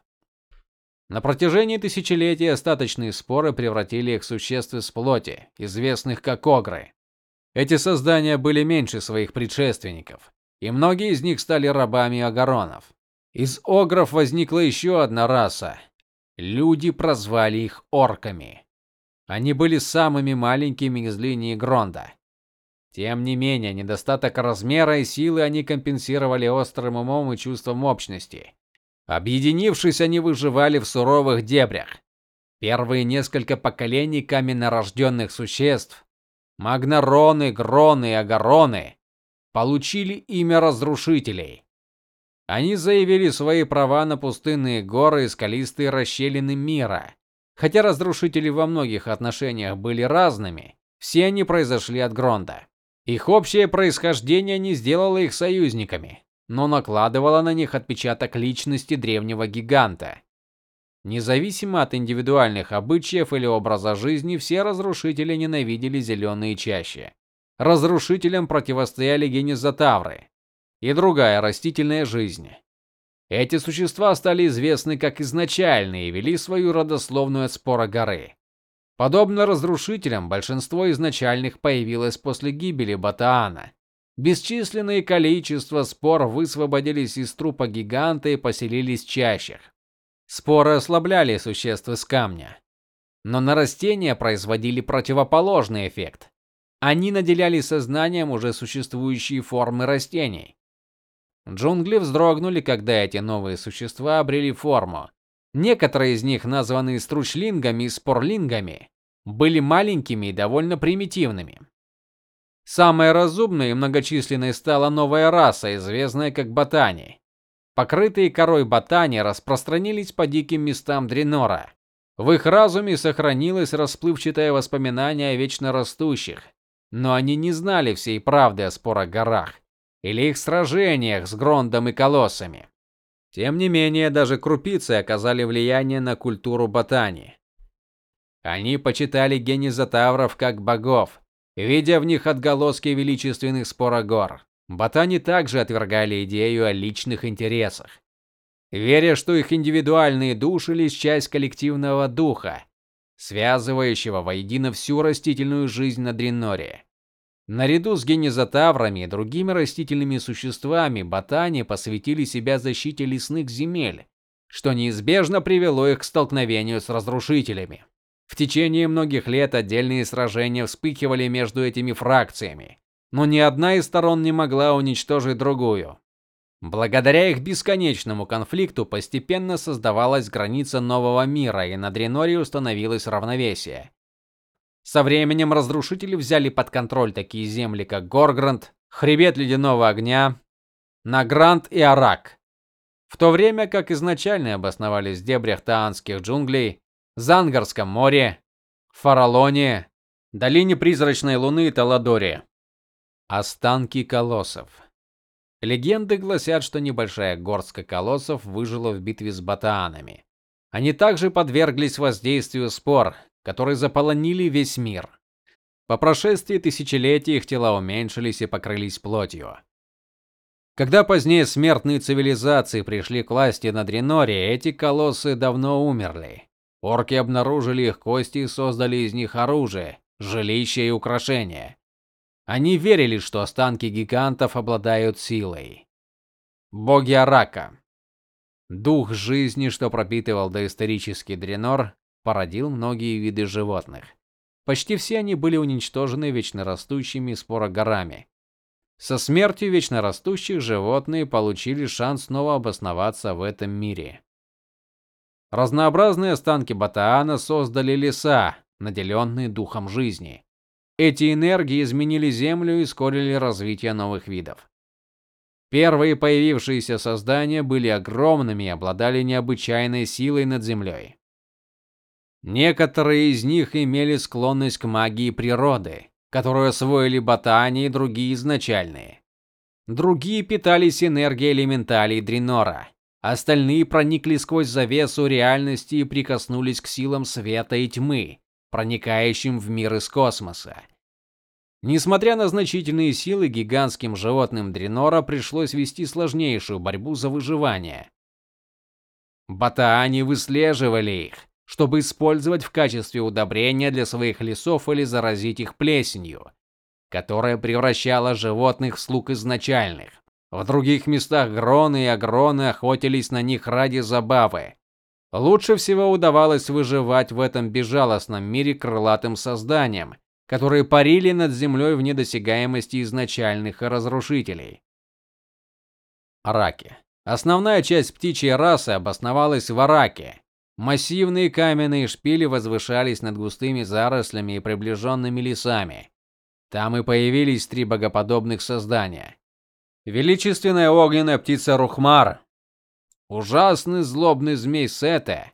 На протяжении тысячелетий остаточные споры превратили их в существ из плоти, известных как огры. Эти создания были меньше своих предшественников, и многие из них стали рабами огоронов. Из огров возникла еще одна раса. Люди прозвали их орками. Они были самыми маленькими из линии Гронда. Тем не менее, недостаток размера и силы они компенсировали острым умом и чувством общности. Объединившись, они выживали в суровых дебрях. Первые несколько поколений каменнорожденных существ Магнароны, Гроны и Агароны получили имя разрушителей. Они заявили свои права на пустынные горы и скалистые расщелины мира. Хотя разрушители во многих отношениях были разными, все они произошли от Гронда. Их общее происхождение не сделало их союзниками, но накладывало на них отпечаток личности древнего гиганта. Независимо от индивидуальных обычаев или образа жизни, все разрушители ненавидели зеленые чащи. Разрушителям противостояли генезотавры и другая растительная жизнь. Эти существа стали известны как изначальные и вели свою родословную от спора горы. Подобно разрушителям, большинство изначальных появилось после гибели Батаана. Бесчисленное количество спор высвободились из трупа гиганта и поселились в чащах. Споры ослабляли существ из камня, но на растения производили противоположный эффект. Они наделяли сознанием уже существующие формы растений. Джунгли вздрогнули, когда эти новые существа обрели форму. Некоторые из них, названные стручлингами и спорлингами, были маленькими и довольно примитивными. Самой разумной и многочисленной стала новая раса, известная как ботани. Покрытые корой ботани распространились по диким местам Дренора. В их разуме сохранилось расплывчатое воспоминание о вечно растущих, но они не знали всей правды о спорах горах или их сражениях с Грондом и колоссами. Тем не менее, даже крупицы оказали влияние на культуру ботани. Они почитали генезотавров как богов, видя в них отголоски величественных спорогор. Ботани также отвергали идею о личных интересах, веря, что их индивидуальные души лишь часть коллективного духа, связывающего воедино всю растительную жизнь на Дренноре. Наряду с генезотаврами и другими растительными существами ботани посвятили себя защите лесных земель, что неизбежно привело их к столкновению с разрушителями. В течение многих лет отдельные сражения вспыхивали между этими фракциями, но ни одна из сторон не могла уничтожить другую. Благодаря их бесконечному конфликту постепенно создавалась граница нового мира, и на Дреноре установилось равновесие. Со временем разрушители взяли под контроль такие земли, как Горгранд, Хребет Ледяного огня, Награнт и Арак. В то время как изначально обосновались в дебрях таанских джунглей, Зангарском море, Фаралоне, долине призрачной луны и Таладоре. Останки колоссов. Легенды гласят, что небольшая горстка колоссов выжила в битве с батаанами. Они также подверглись воздействию спор, которые заполонили весь мир. По прошествии тысячелетий их тела уменьшились и покрылись плотью. Когда позднее смертные цивилизации пришли к власти на Дреноре, эти колоссы давно умерли. Орки обнаружили их кости и создали из них оружие, жилища и украшения. Они верили, что останки гигантов обладают силой. Боги Арака. Дух жизни, что пропитывал доисторический Дренор, породил многие виды животных. Почти все они были уничтожены вечно растущими спорогорами. Со смертью вечно растущих животные получили шанс снова обосноваться в этом мире. Разнообразные останки Батаана создали леса, наделенные духом жизни. Эти энергии изменили землю и ускорили развитие новых видов. Первые появившиеся создания были огромными и обладали необычайной силой над землей. Некоторые из них имели склонность к магии природы, которую освоили ботани и другие изначальные. Другие питались энергией элементалей Дренора. Остальные проникли сквозь завесу реальности и прикоснулись к силам света и тьмы, проникающим в мир из космоса. Несмотря на значительные силы, гигантским животным Дренора пришлось вести сложнейшую борьбу за выживание. Ботани выслеживали их, чтобы использовать в качестве удобрения для своих лесов или заразить их плесенью, которая превращала животных в слуг изначальных. В других местах гроны и агроны охотились на них ради забавы. Лучше всего удавалось выживать в этом безжалостном мире крылатым созданиям, которые парили над землей в недосягаемости изначальных разрушителей. Араки. Основная часть птичьей расы обосновалась в Араке, Массивные каменные шпили возвышались над густыми зарослями и приближенными лесами. Там и появились три богоподобных создания. Величественная огненная птица Рухмар, ужасный злобный змей Сете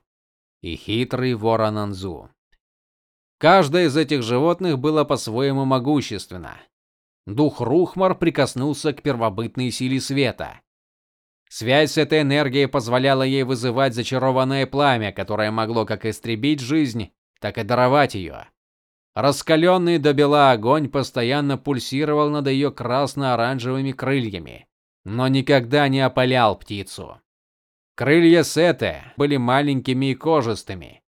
и хитрый ворон Анзу. Каждое из этих животных было по-своему могущественно. Дух Рухмар прикоснулся к первобытной силе света. Связь с этой энергией позволяла ей вызывать зачарованное пламя, которое могло как истребить жизнь, так и даровать ее. Раскаленный до бела огонь постоянно пульсировал над ее красно-оранжевыми крыльями, но никогда не опалял птицу. Крылья Сеты были маленькими и кожистыми.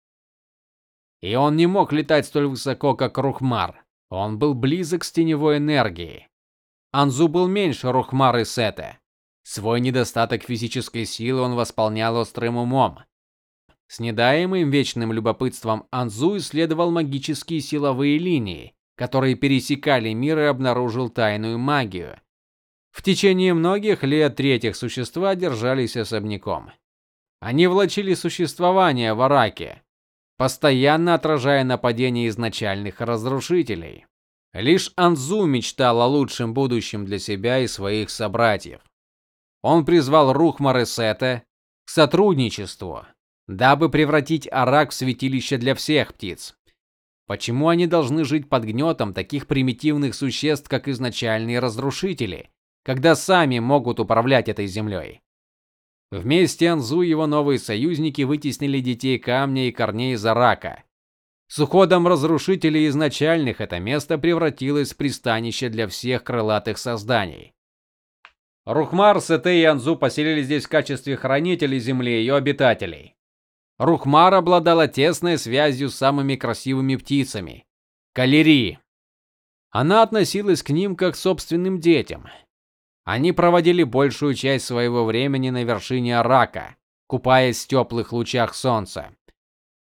И он не мог летать столь высоко, как Рухмар. Он был близок с теневой энергией. Анзу был меньше Рухмара и Сеты. Свой недостаток физической силы он восполнял острым умом. С недаемым вечным любопытством Анзу исследовал магические силовые линии, которые пересекали мир и обнаружил тайную магию. В течение многих лет третьих существа держались особняком. Они влачили существование в Араке, постоянно отражая нападения изначальных разрушителей. Лишь Анзу мечтал о лучшем будущем для себя и своих собратьев. Он призвал Рухмар и Сета к сотрудничеству, дабы превратить Арак в святилище для всех птиц. Почему они должны жить под гнетом таких примитивных существ, как изначальные разрушители, когда сами могут управлять этой землей? Вместе Анзу и его новые союзники вытеснили детей камня и корней из Арака. С уходом разрушителей изначальных это место превратилось в пристанище для всех крылатых созданий. Рухмар, Сете и Анзу поселились здесь в качестве хранителей земли и ее обитателей. Рухмар обладала тесной связью с самыми красивыми птицами калери. Она относилась к ним как к собственным детям. Они проводили большую часть своего времени на вершине Арака, купаясь в теплых лучах солнца.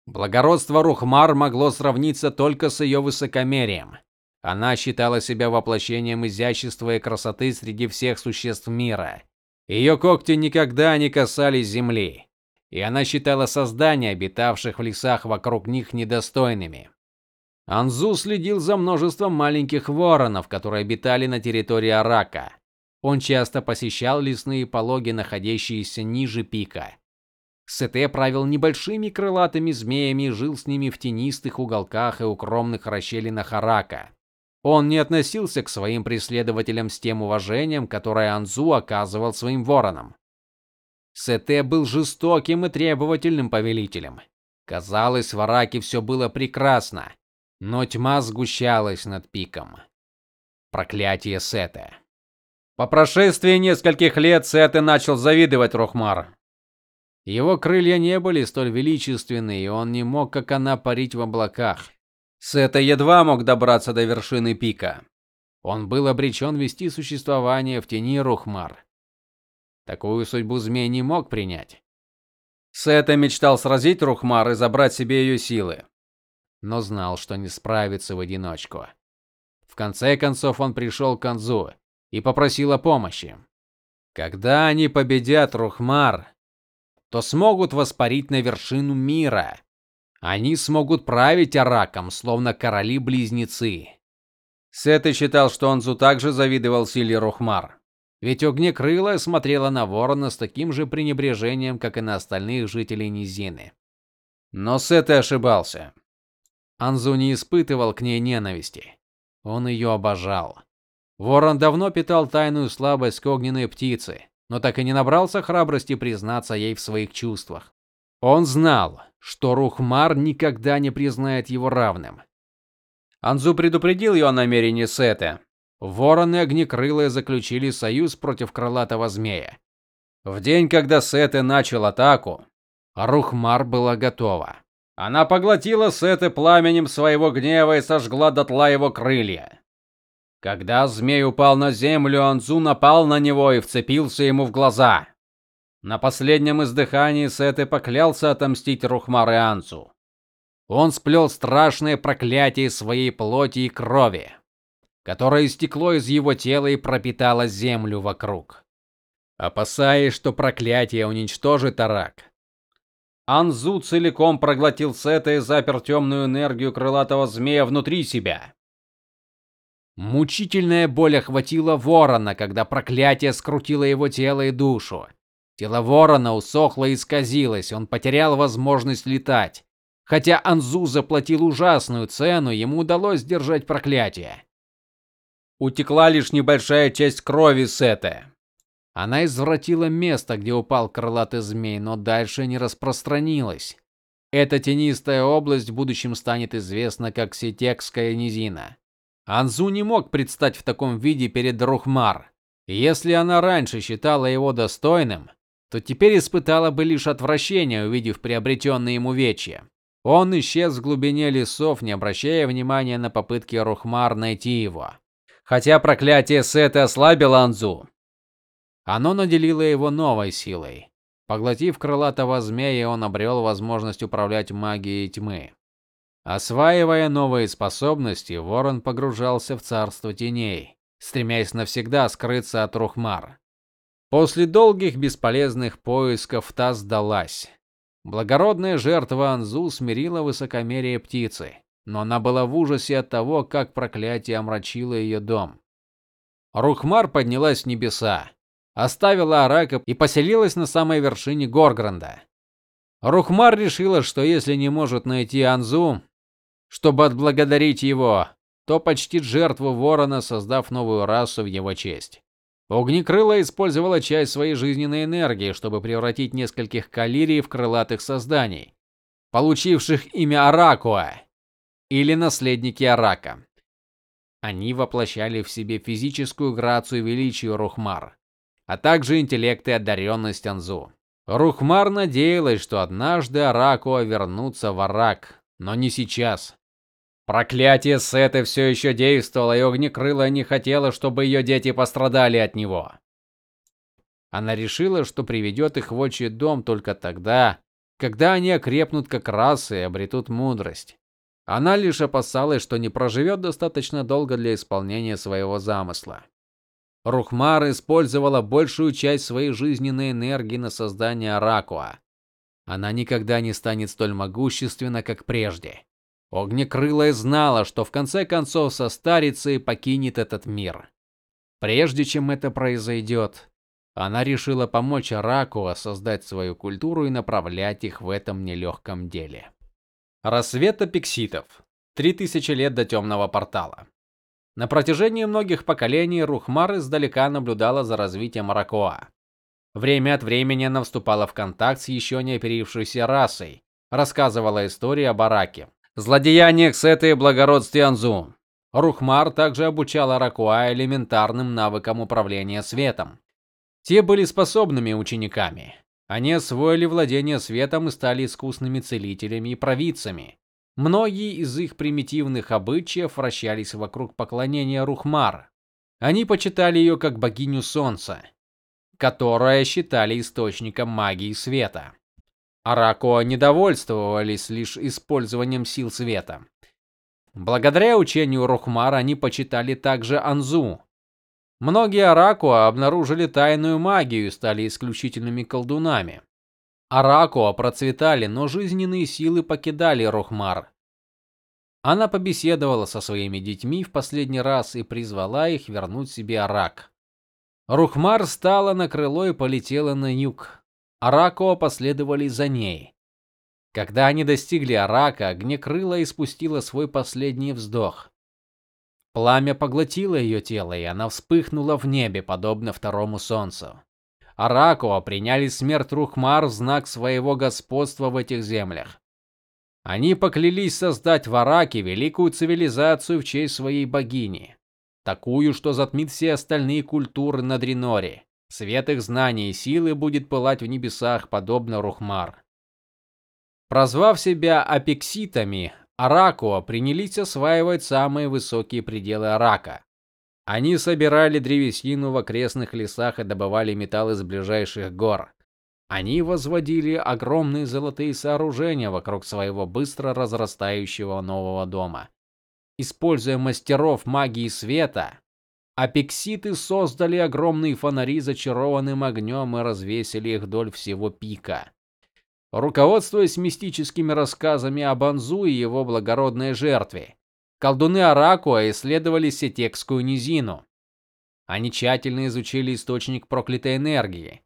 Благородство Рухмар могло сравниться только с ее высокомерием. Она считала себя воплощением изящества и красоты среди всех существ мира. Ее когти никогда не касались земли, и она считала создания, обитавших в лесах вокруг них, недостойными. Анзу следил за множеством маленьких воронов, которые обитали на территории Арака. Он часто посещал лесные пологи, находящиеся ниже пика. Сете правил небольшими крылатыми змеями и жил с ними в тенистых уголках и укромных расщелинах Арака. Он не относился к своим преследователям с тем уважением, которое Анзу оказывал своим воронам. Сете был жестоким и требовательным повелителем. Казалось, в Араке все было прекрасно, но тьма сгущалась над пиком. Проклятие Сета. По прошествии нескольких лет Сет начал завидовать Рухмар. Его крылья не были столь величественны, и он не мог, как она, парить в облаках. Сета едва мог добраться до вершины пика. Он был обречен вести существование в тени Рухмар. Такую судьбу змей не мог принять. Сета мечтал сразить Рухмар и забрать себе ее силы, но знал, что не справится в одиночку. В конце концов он пришел к Анзу и попросил о помощи. Когда они победят Рухмар, то смогут воспарить на вершину мира. Они смогут править Араком, словно короли-близнецы. Сет считал, что Онзу также завидовал силе Рухмар. Ведь Огнекрылая смотрела на Ворона с таким же пренебрежением, как и на остальных жителей низины. Но Сет ошибался. Анзу не испытывал к ней ненависти. Он ее обожал. Ворон давно питал тайную слабость к огненной птице, но так и не набрался храбрости признаться ей в своих чувствах. Он знал, что Рухмар никогда не признает его равным. Анзу предупредил ее о намерении Сета. Вороны Огнекрылые заключили союз против крылатого змея. В день, когда Сета начал атаку, Рухмар была готова. Она поглотила Сета пламенем своего гнева и сожгла дотла его крылья. Когда змей упал на землю, Анзу напал на него и вцепился ему в глаза. На последнем издыхании Сет поклялся отомстить Рухмар и Анзу. Он сплел страшное проклятие своей плоти и крови, которое истекло из его тела и пропитало землю вокруг. Опасаясь, что проклятие уничтожит Арак, Анзу целиком проглотил Сета и запер темную энергию крылатого змея внутри себя. Мучительная боль охватила ворона, когда проклятие скрутило его тело и душу. Тело ворона усохло и исказилось, он потерял возможность летать. Хотя Анзу заплатил ужасную цену, ему удалось сдержать проклятие. Утекла лишь небольшая часть крови Сета. Она извратила место, где упал крылатый змей, но дальше не распространилась. Эта тенистая область в будущем станет известна как Ситекская низина. Анзу не мог предстать в таком виде перед Рухмар. Если она раньше считала его достойным, то теперь испытала бы лишь отвращение, увидев приобретенные ему вечья. Он исчез в глубине лесов, не обращая внимания на попытки Рухмар найти его. Хотя проклятие Сета ослабило Анзу, оно наделило его новой силой. Поглотив крылатого змея, он обрел возможность управлять магией тьмы. Осваивая новые способности, Ворон погружался в царство теней, стремясь навсегда скрыться от Рухмар. После долгих бесполезных поисков та сдалась. Благородная жертва Анзу смирила высокомерие птицы, но она была в ужасе от того, как проклятие омрачило ее дом. Рухмар поднялась в небеса, оставила Арака и поселилась на самой вершине Горгранда. Рухмар решила, что если не может найти Анзу, чтобы отблагодарить его, то почтит жертву ворона, создав новую расу в его честь. Огнекрыла использовала часть своей жизненной энергии, чтобы превратить нескольких калирий в крылатых созданий, получивших имя Аракуа или наследники Арака. Они воплощали в себе физическую грацию и величие Рухмар, а также интеллект и одаренность Анзу. Рухмар надеялась, что однажды Аракуа вернутся в Арак, но не сейчас. Проклятие Сеты все еще действовало, и Огнекрылая не хотела, чтобы ее дети пострадали от него. Она решила, что приведет их в отчий дом только тогда, когда они окрепнут как раса и обретут мудрость. Она лишь опасалась, что не проживет достаточно долго для исполнения своего замысла. Рухмар использовала большую часть своей жизненной энергии на создание Аракуа. Она никогда не станет столь могущественна, как прежде. Огнекрылая знала, что в конце концов состарится и покинет этот мир. Прежде чем это произойдет, она решила помочь Араку создать свою культуру и направлять их в этом нелегком деле. Рассвет апекситов. 3000 лет до темного портала. На протяжении многих поколений Рухмар издалека наблюдала за развитием Аракоа. Время от времени она вступала в контакт с еще не оперившейся расой, рассказывала истории о Бараке, злодеяниях Сеты и благородстве Анзу. Рухмар также обучал Аракуа элементарным навыкам управления светом. Те были способными учениками. Они освоили владение светом и стали искусными целителями и провидцами. Многие из их примитивных обычаев вращались вокруг поклонения Рухмар. Они почитали ее как богиню солнца, которая считали источником магии света. Арако недовольствовались лишь использованием сил света. Благодаря учению Рухмара они почитали также Анзу. Многие Аракуа обнаружили тайную магию и стали исключительными колдунами. Аракуа процветали, но жизненные силы покидали Рухмар. Она побеседовала со своими детьми в последний раз и призвала их вернуть себе Арак. Рухмар встала на крыло и полетела на юг. Арако последовали за ней. Когда они достигли Арака, огнекрыла испустила свой последний вздох. Пламя поглотило ее тело, и она вспыхнула в небе, подобно второму солнцу. Арако приняли смерть Рухмар в знак своего господства в этих землях. Они поклялись создать в Араке великую цивилизацию в честь своей богини, такую, что затмит все остальные культуры на Дреноре. Свет их знаний и силы будет пылать в небесах, подобно Рухмар. Прозвав себя апекситами, Аракуа принялись осваивать самые высокие пределы Арака. Они собирали древесину в окрестных лесах и добывали металл из ближайших гор. Они возводили огромные золотые сооружения вокруг своего быстро разрастающего нового дома. Используя мастеров магии света, Апекситы создали огромные фонари зачарованным огнем и развесили их вдоль всего пика. Руководствуясь мистическими рассказами об Анзу и его благородной жертве, колдуны Аракуа исследовали Сетекскую низину. Они тщательно изучили источник проклятой энергии,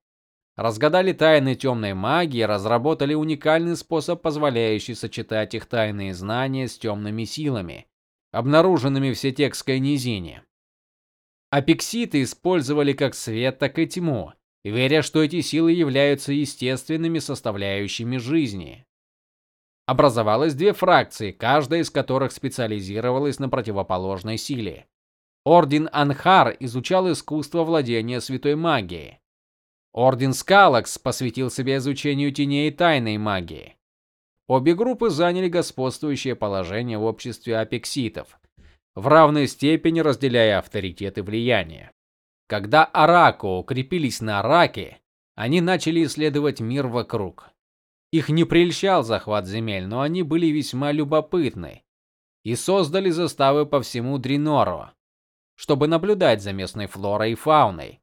разгадали тайны темной магии, разработали уникальный способ, позволяющий сочетать их тайные знания с темными силами, обнаруженными в Сетекской низине. Апекситы использовали как свет, так и тьму, веря, что эти силы являются естественными составляющими жизни. Образовалось две фракции, каждая из которых специализировалась на противоположной силе. Орден Анхар изучал искусство владения святой магией. Орден Скалакс посвятил себя изучению теней и тайной магии. Обе группы заняли господствующее положение в обществе апекситов, в равной степени разделяя авторитет и влияние. Когда Арако укрепились на Араке, они начали исследовать мир вокруг. Их не прельщал захват земель, но они были весьма любопытны и создали заставы по всему Дринору, чтобы наблюдать за местной флорой и фауной.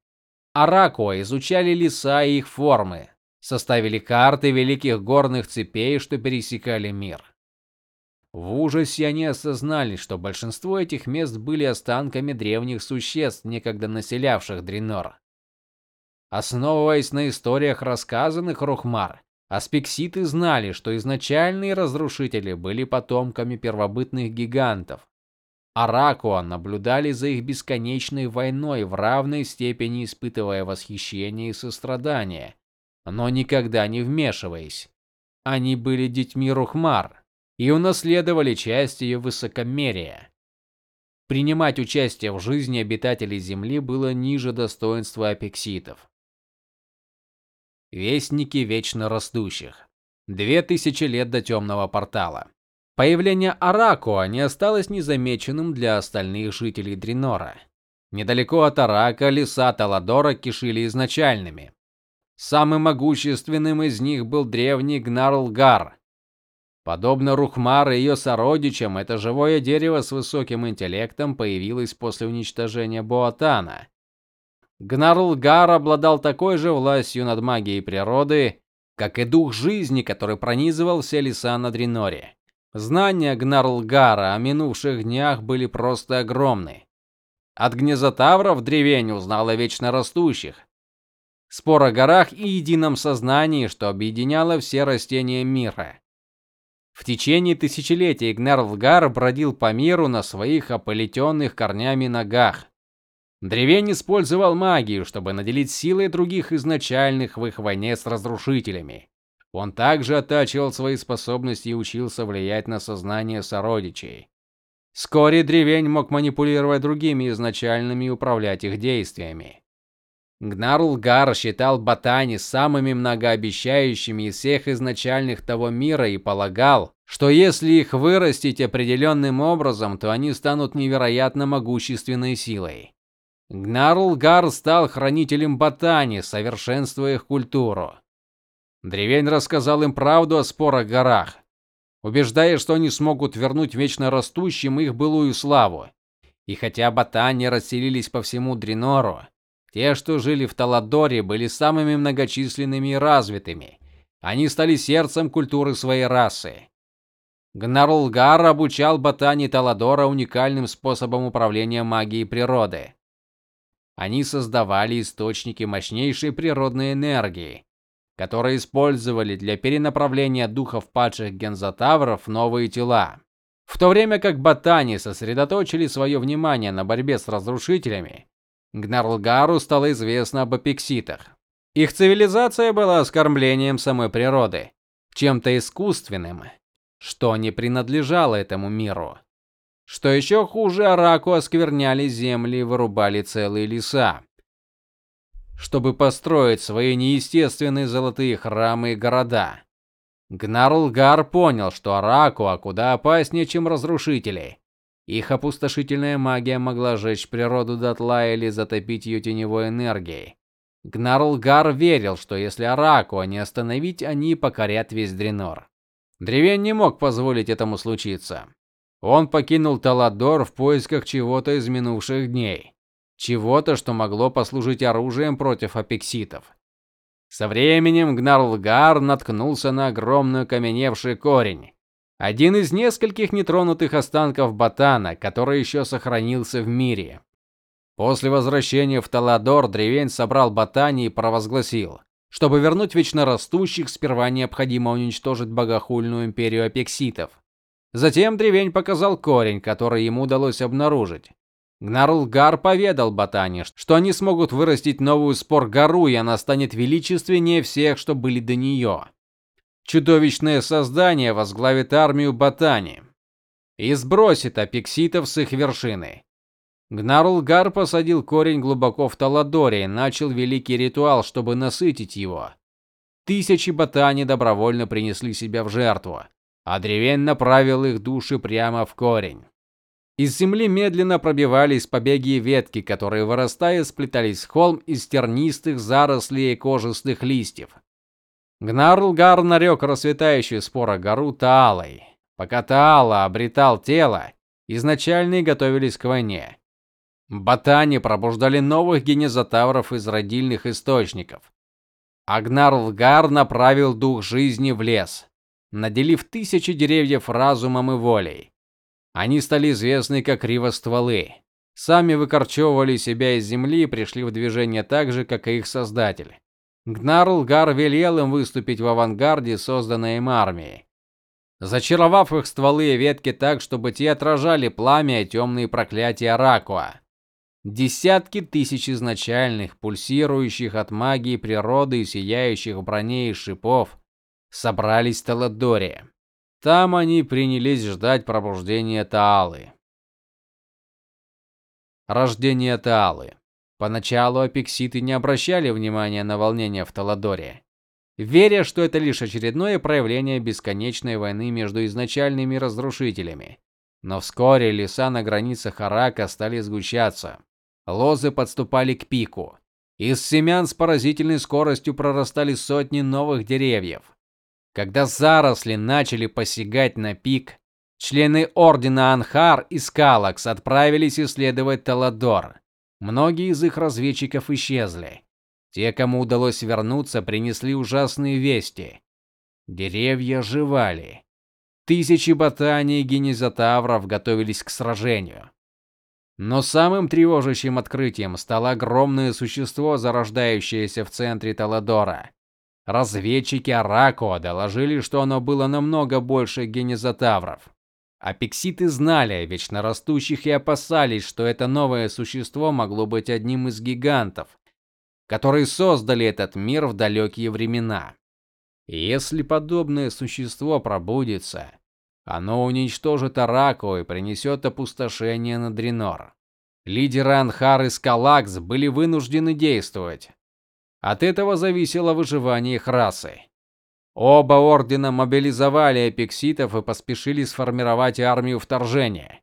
Арако изучали леса и их формы, составили карты великих горных цепей, что пересекали мир. В ужасе они осознали, что большинство этих мест были останками древних существ, некогда населявших Дренор. Основываясь на историях, рассказанных Рухмар, аспекситы знали, что изначальные разрушители были потомками первобытных гигантов. Аракуа наблюдали за их бесконечной войной в равной степени испытывая восхищение и сострадание, но никогда не вмешиваясь. Они были детьми Рухмар и унаследовали часть ее высокомерия. Принимать участие в жизни обитателей Земли было ниже достоинства апекситов. Вестники вечно растущих. Две тысячи лет до темного портала. Появление Аракуа не осталось незамеченным для остальных жителей Дренора. Недалеко от Арака леса Таладора кишили изначальными. Самым могущественным из них был древний Гнарлгар. Подобно Рухмар и ее сородичам, это живое дерево с высоким интеллектом появилось после уничтожения Боатана. Гнарлгар обладал такой же властью над магией природы, как и дух жизни, который пронизывал все леса на Дреноре. Знания Гнарлгара о минувших днях были просто огромны. От гнезотавров древень узнал о вечно растущих, спор о горах и едином сознании, что объединяло все растения мира. В течение тысячелетий Гнарлгар бродил по миру на своих ополетенных корнями ногах. Древень использовал магию, чтобы наделить силой других изначальных в их войне с разрушителями. Он также оттачивал свои способности и учился влиять на сознание сородичей. Вскоре древень мог манипулировать другими изначальными и управлять их действиями. Гнарлгар считал ботани самыми многообещающими из всех изначальных того мира и полагал, что если их вырастить определенным образом, то они станут невероятно могущественной силой. Гнарлгар стал хранителем ботани, совершенствуя их культуру. Древень рассказал им правду о спорах горах, убеждая, что они смогут вернуть вечно растущим их былую славу. И хотя ботани расселились по всему Дренору, те, что жили в Таладоре, были самыми многочисленными и развитыми. Они стали сердцем культуры своей расы. Гнарлгар обучал ботани Таладора уникальным способом управления магией природы. Они создавали источники мощнейшей природной энергии, которые использовали для перенаправления духов падших гензотавров в новые тела. В то время как ботани сосредоточили свое внимание на борьбе с разрушителями, Гнарлгару стало известно об апекситах. Их цивилизация была оскорблением самой природы, чем-то искусственным, что не принадлежало этому миру. Что еще хуже, Араку оскверняли земли и вырубали целые леса чтобы построить свои неестественные золотые храмы и города. Гнарлгар понял, что Аракуа куда опаснее, чем разрушители. Их опустошительная магия могла сжечь природу дотла или затопить ее теневой энергией. Гнарлгар верил, что если Аракуа не остановить, они покорят весь Дренор. Древен не мог позволить этому случиться. Он покинул Таладор в поисках чего-то из минувших дней чего-то, что могло послужить оружием против апекситов. Со временем Гнарлгар наткнулся на огромный каменевший корень, один из нескольких нетронутых останков ботана, который еще сохранился в мире. После возвращения в Таладор древень собрал ботани и провозгласил: чтобы вернуть вечно растущих, сперва необходимо уничтожить богохульную империю апекситов. Затем древень показал корень, который ему удалось обнаружить. Гнарлгар поведал Ботане, что они смогут вырастить новую спор-гору, и она станет величественнее всех, что были до нее. Чудовищное создание возглавит армию Ботани и сбросит апекситов с их вершины. Гнарлгар посадил корень глубоко в Таладоре и начал великий ритуал, чтобы насытить его. Тысячи ботани добровольно принесли себя в жертву, а древень направил их души прямо в корень. Из земли медленно пробивались побеги и ветки, которые вырастая сплетались в холм из тернистых зарослей и кожистых листьев. Гнарлгар нарек расцветающую спора гору Таалой. Пока Таала обретал тело, изначальные готовились к войне. Ботани пробуждали новых генезатавров из родильных источников. Агнарлгар направил дух жизни в лес, наделив тысячи деревьев разумом и волей. Они стали известны как ривостволы. Сами выкорчевывали себя из земли и пришли в движение так же, как и их создатель. Гнарлгар велел им выступить в авангарде созданной им армии, зачаровав их стволы и ветки так, чтобы те отражали пламя и темные проклятия Ракуа. Десятки тысяч изначальных, пульсирующих от магии природы и сияющих в броне и шипов собрались в Таладоре. Там они принялись ждать пробуждения Таалы. Рождение Таалы. Поначалу апекситы не обращали внимания на волнения в Таладоре, веря, что это лишь очередное проявление бесконечной войны между изначальными разрушителями. Но вскоре леса на границах Арака стали сгущаться. Лозы подступали к пику. Из семян с поразительной скоростью прорастали сотни новых деревьев. Когда заросли начали посягать на пик, члены ордена Анхар и Скалакс отправились исследовать Таладор. Многие из их разведчиков исчезли. Те, кому удалось вернуться, принесли ужасные вести. Деревья оживали. Тысячи ботаний и генезатавров готовились к сражению. Но самым тревожащим открытием стало огромное существо, зарождающееся в центре Таладора. Разведчики Аракоа доложили, что оно было намного больше генезатавров. Апекситы знали о вечно и опасались, что это новое существо могло быть одним из гигантов, которые создали этот мир в далекие времена. Если подобное существо пробудится, оно уничтожит Араку и принесет опустошение на Дренор. Лидеры Анхар и Скалакс были вынуждены действовать. От этого зависело выживание их расы. Оба ордена мобилизовали эпикситов и поспешили сформировать армию вторжения.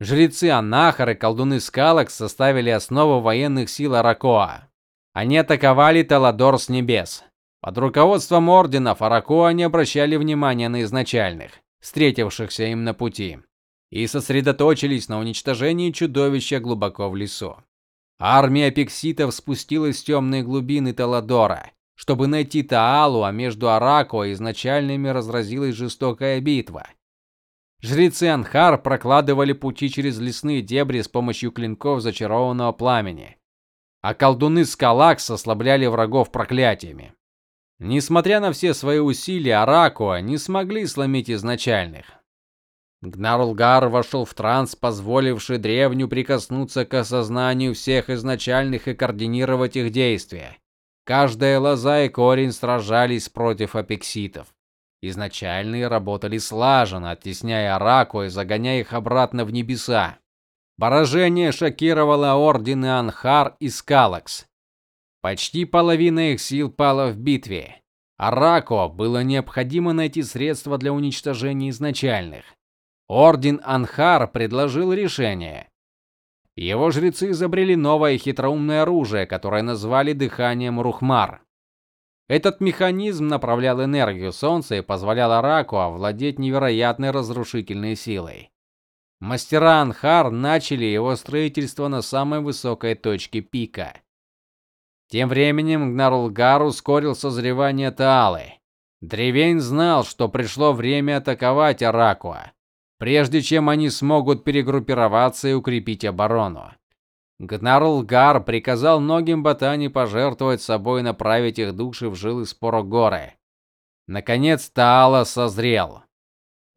Жрецы Анахар и колдуны Скалакс составили основу военных сил Аракоа. Они атаковали Таладор с небес. Под руководством орденов Аракоа не обращали внимания на изначальных, встретившихся им на пути, и сосредоточились на уничтожении чудовища глубоко в лесу. Армия пикситов спустилась в темные глубины Таладора, чтобы найти Таалу, а между Арако и изначальными разразилась жестокая битва. Жрецы Анхар прокладывали пути через лесные дебри с помощью клинков зачарованного пламени, а колдуны Скалакс ослабляли врагов проклятиями. Несмотря на все свои усилия, Аракуа не смогли сломить изначальных. Гнарлгар вошел в транс, позволивший древню прикоснуться к осознанию всех изначальных и координировать их действия. Каждая лоза и корень сражались против апекситов. Изначальные работали слаженно, оттесняя Араку и загоняя их обратно в небеса. Поражение шокировало ордены Анхар и Скалакс. Почти половина их сил пала в битве. Арако было необходимо найти средства для уничтожения изначальных. Орден Анхар предложил решение. Его жрецы изобрели новое хитроумное оружие, которое назвали дыханием Рухмар. Этот механизм направлял энергию солнца и позволял Араку овладеть невероятной разрушительной силой. Мастера Анхар начали его строительство на самой высокой точке пика. Тем временем Гнарлгар ускорил созревание Таалы. Древень знал, что пришло время атаковать Аракуа прежде чем они смогут перегруппироваться и укрепить оборону. Гнарлгар приказал многим ботани пожертвовать собой и направить их души в жилы Спорогоры. Наконец Таала созрел.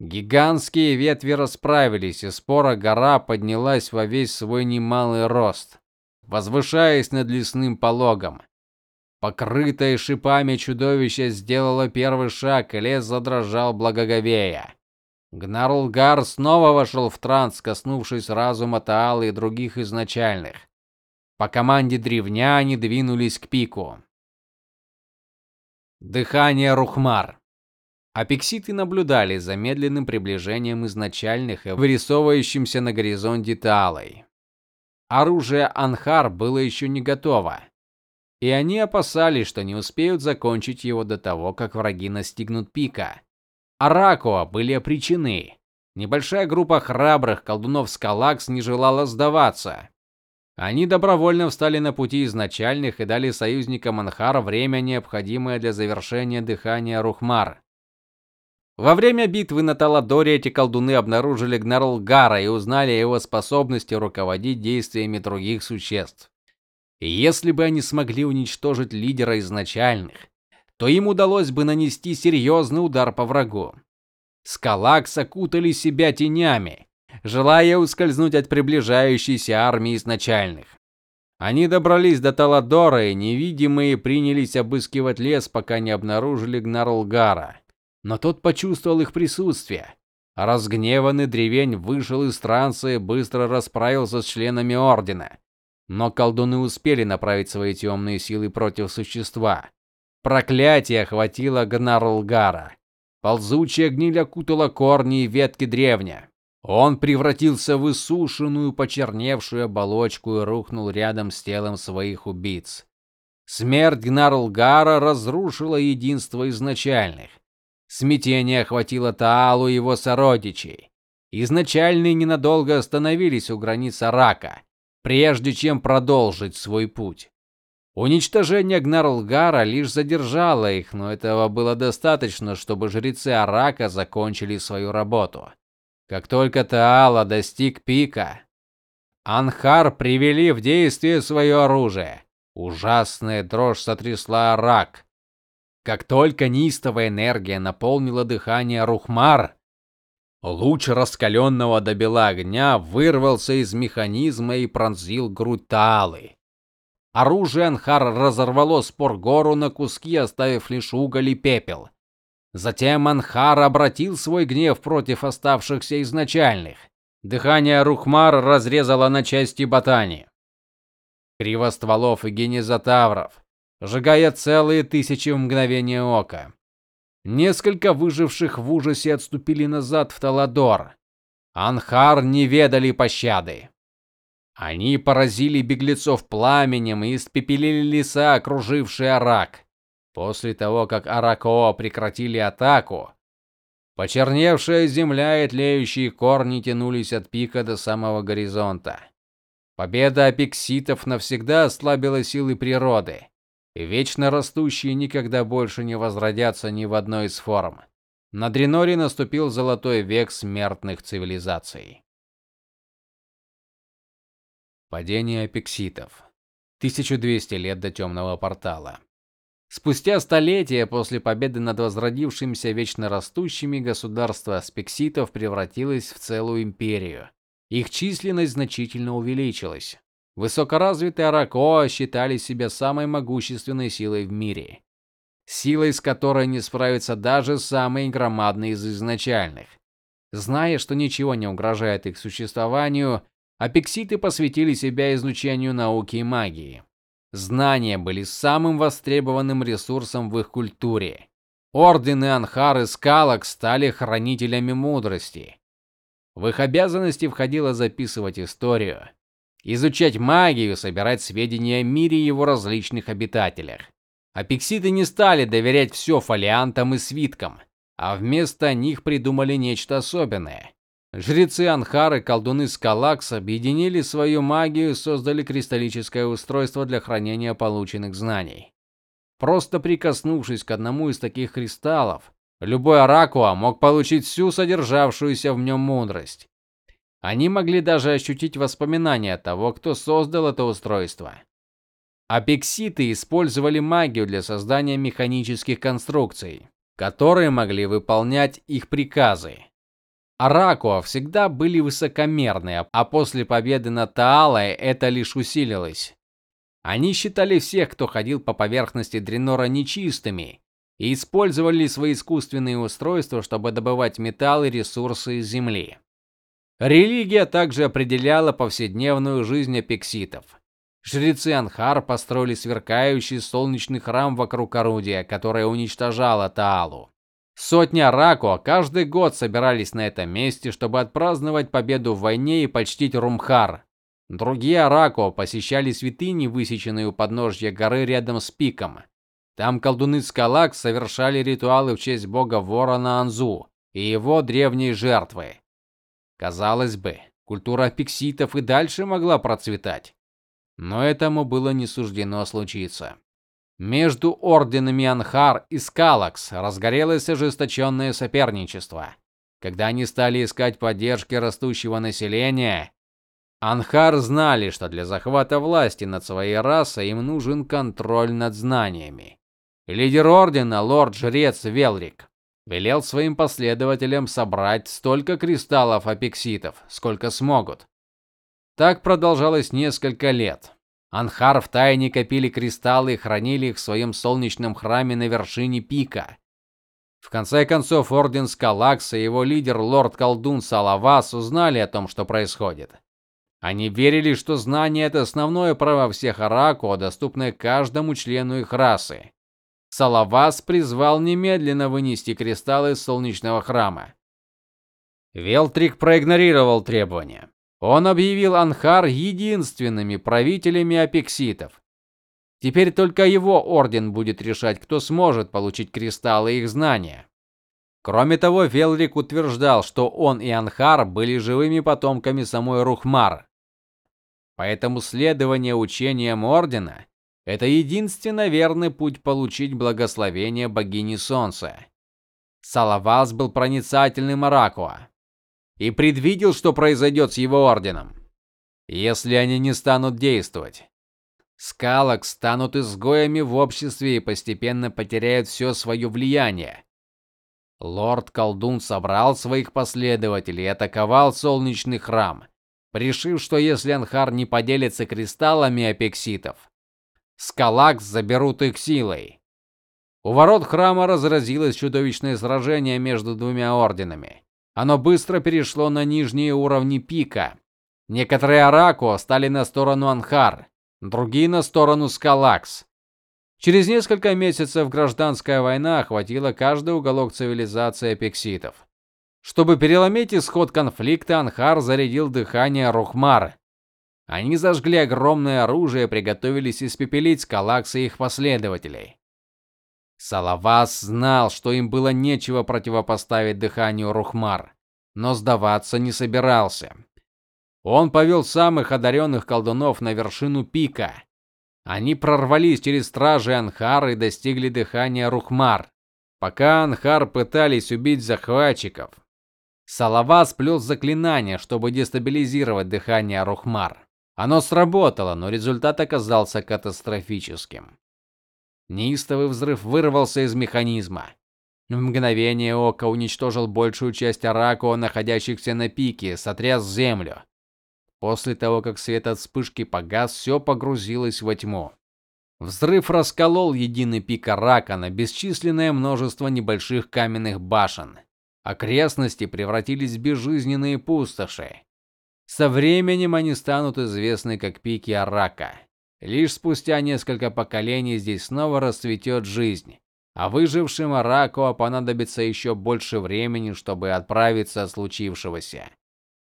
Гигантские ветви расправились, и спора гора поднялась во весь свой немалый рост, возвышаясь над лесным пологом. Покрытое шипами чудовище сделало первый шаг, и лес задрожал благоговея. Гнарлгар снова вошел в транс, коснувшись разума Таалы и других изначальных. По команде древняне двинулись к пику. Дыхание Рухмар. Апекситы наблюдали за медленным приближением изначальных и вырисовывающимся на горизонте Таалой. Оружие Анхар было еще не готово, и они опасались, что не успеют закончить его до того, как враги настигнут пика. Аракуа были обречены. Небольшая группа храбрых колдунов Скалакс не желала сдаваться. Они добровольно встали на пути изначальных и дали союзникам Анхара время, необходимое для завершения дыхания Рухмар. Во время битвы на Таладоре эти колдуны обнаружили Гнарлгара и узнали о его способности руководить действиями других существ. И если бы они смогли уничтожить лидера изначальных, то им удалось бы нанести серьезный удар по врагу. Скалакс окутали себя тенями, желая ускользнуть от приближающейся армии изначальных. Они добрались до Таладора, и невидимые принялись обыскивать лес, пока не обнаружили Гнарлгара. Но тот почувствовал их присутствие. Разгневанный древень вышел из транса и быстро расправился с членами ордена. Но колдуны успели направить свои темные силы против существа. Проклятие охватило Гнарлгара. Ползучая гниль окутала корни и ветки древня. Он превратился в иссушенную, почерневшую оболочку и рухнул рядом с телом своих убийц. Смерть Гнарлгара разрушила единство изначальных. Смятение охватило Таалу и его сородичей. Изначальные ненадолго остановились у границ Арака, прежде чем продолжить свой путь. Уничтожение Гнарлгара лишь задержало их, но этого было достаточно, чтобы жрецы Арака закончили свою работу. Как только Таала достиг пика, Анхар привели в действие свое оружие. Ужасная дрожь сотрясла Арак. Как только неистовая энергия наполнила дыхание Рухмар, луч раскаленного до бела огня вырвался из механизма и пронзил грудь Таалы. Оружие Анхар разорвало спор-гору на куски, оставив лишь уголь и пепел. Затем Анхар обратил свой гнев против оставшихся изначальных. Дыхание Рухмар разрезало на части ботани. Кривостволов и генезотавров, сжигая целые тысячи в мгновение ока. Несколько выживших в ужасе отступили назад в Таладор. Анхар не ведали пощады. Они поразили беглецов пламенем и испепелили леса, окружившие Арак. После того, как араккоа прекратили атаку, почерневшая земля и тлеющие корни тянулись от пика до самого горизонта. Победа апекситов навсегда ослабила силы природы, и вечно растущие никогда больше не возродятся ни в одной из форм. На Дреноре наступил золотой век смертных цивилизаций. Падение апекситов. 1200 лет до темного портала. Спустя столетия после победы над возродившимися вечно растущими государство аспекситов превратилось в целую империю. Их численность значительно увеличилась. Высокоразвитые Аракоа считали себя самой могущественной силой в мире, силой, с которой не справится даже самый громадный из изначальных. Зная, что ничего не угрожает их существованию, апекситы посвятили себя изучению науки и магии. Знания были самым востребованным ресурсом в их культуре. Ордены Анхар и Скалок стали хранителями мудрости. В их обязанности входило записывать историю, изучать магию, собирать сведения о мире и его различных обитателях. Апекситы не стали доверять все фолиантам и свиткам, а вместо них придумали нечто особенное. Жрецы Анхары, колдуны Скалакс объединили свою магию и создали кристаллическое устройство для хранения полученных знаний. Просто прикоснувшись к одному из таких кристаллов, любой оракуа мог получить всю содержавшуюся в нем мудрость. Они могли даже ощутить воспоминания того, кто создал это устройство. Апекситы использовали магию для создания механических конструкций, которые могли выполнять их приказы. Аракуа всегда были высокомерны, а после победы над Таалой это лишь усилилось. Они считали всех, кто ходил по поверхности Дренора нечистыми и использовали свои искусственные устройства, чтобы добывать металл и ресурсы из земли. Религия также определяла повседневную жизнь апекситов. Жрецы Анхар построили сверкающий солнечный храм вокруг орудия, которое уничтожало Таалу. Сотни Арако каждый год собирались на этом месте, чтобы отпраздновать победу в войне и почтить Румхар. Другие Арако посещали святыни, высеченные у подножья горы рядом с пиком. Там колдуны Скалак совершали ритуалы в честь бога Ворона Анзу и его древней жертвы. Казалось бы, культура апекситов и дальше могла процветать, но этому было не суждено случиться. Между орденами Анхар и Скалакс разгорелось ожесточенное соперничество. Когда они стали искать поддержки растущего населения, Анхар знали, что для захвата власти над своей расой им нужен контроль над знаниями. Лидер ордена, лорд-жрец Велрик, велел своим последователям собрать столько кристаллов апекситов, сколько смогут. Так продолжалось несколько лет. Анхар в тайне копили кристаллы и хранили их в своем солнечном храме на вершине пика. В конце концов орден Скалакса и его лидер лорд-колдун Салавас узнали о том, что происходит. Они верили, что знание это основное право всех Арако, доступное каждому члену их расы. Салавас призвал немедленно вынести кристаллы из солнечного храма. Велтрик проигнорировал требования. Он объявил Анхар единственными правителями апекситов. Теперь только его орден будет решать, кто сможет получить кристаллы их знания. Кроме того, Велрик утверждал, что он и Анхар были живыми потомками самой Рухмар. Поэтому следование учениям ордена это единственно верный путь получить благословение богини солнца. Салавас был проницательным оракуа и предвидел, что произойдет с его орденом, если они не станут действовать. Скалок станут изгоями в обществе и постепенно потеряют все свое влияние. Лорд-колдун собрал своих последователей и атаковал солнечный храм, решив, что если Анхар не поделится кристаллами апекситов, Скалакс заберут их силой. У ворот храма разразилось чудовищное сражение между двумя орденами. Оно быстро перешло на нижние уровни пика. Некоторые Арако стали на сторону Анхар, другие на сторону Скалакс. Через несколько месяцев гражданская война охватила каждый уголок цивилизации апекситов. Чтобы переломить исход конфликта, Анхар зарядил дыхание Рухмар. Они зажгли огромное оружие и приготовились испепелить Скалакса и их последователей. Салавас знал, что им было нечего противопоставить дыханию Рухмар, но сдаваться не собирался. Он повел самых одаренных колдунов на вершину пика. Они прорвались через стражи Анхар и достигли дыхания Рухмар. Пока Анхар пытались убить захватчиков, Салавас плел заклинание, чтобы дестабилизировать дыхание Рухмар. Оно сработало, но результат оказался катастрофическим. Неистовый взрыв вырвался из механизма. В мгновение ока уничтожил большую часть Арако, находящихся на пике, сотряс землю. После того, как свет от вспышки погас, все погрузилось во тьму. Взрыв расколол единый пик Арака на бесчисленное множество небольших каменных башен. Окрестности превратились в безжизненные пустоши. Со временем они станут известны как пики Арака. Лишь спустя несколько поколений здесь снова расцветет жизнь, а выжившим Аракуа понадобится еще больше времени, чтобы отправиться от случившегося.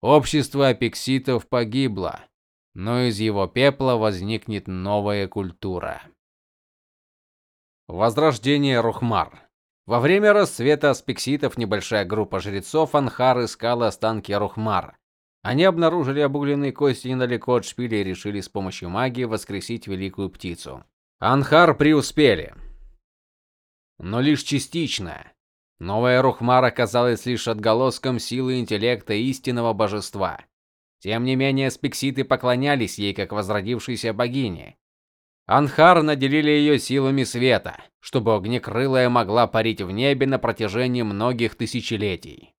Общество апекситов погибло, но из его пепла возникнет новая культура. Возрождение Рухмар. Во время расцвета аспекситов небольшая группа жрецов Анхар искала останки Рухмар. Они обнаружили обугленные кости недалеко от шпиля и решили с помощью магии воскресить великую птицу. Анхар преуспели, но лишь частично. Новая Рухмар оказалась лишь отголоском силы интеллекта истинного божества. Тем не менее, спекситы поклонялись ей как возродившейся богине. Анхар наделили ее силами света, чтобы огнекрылая могла парить в небе на протяжении многих тысячелетий.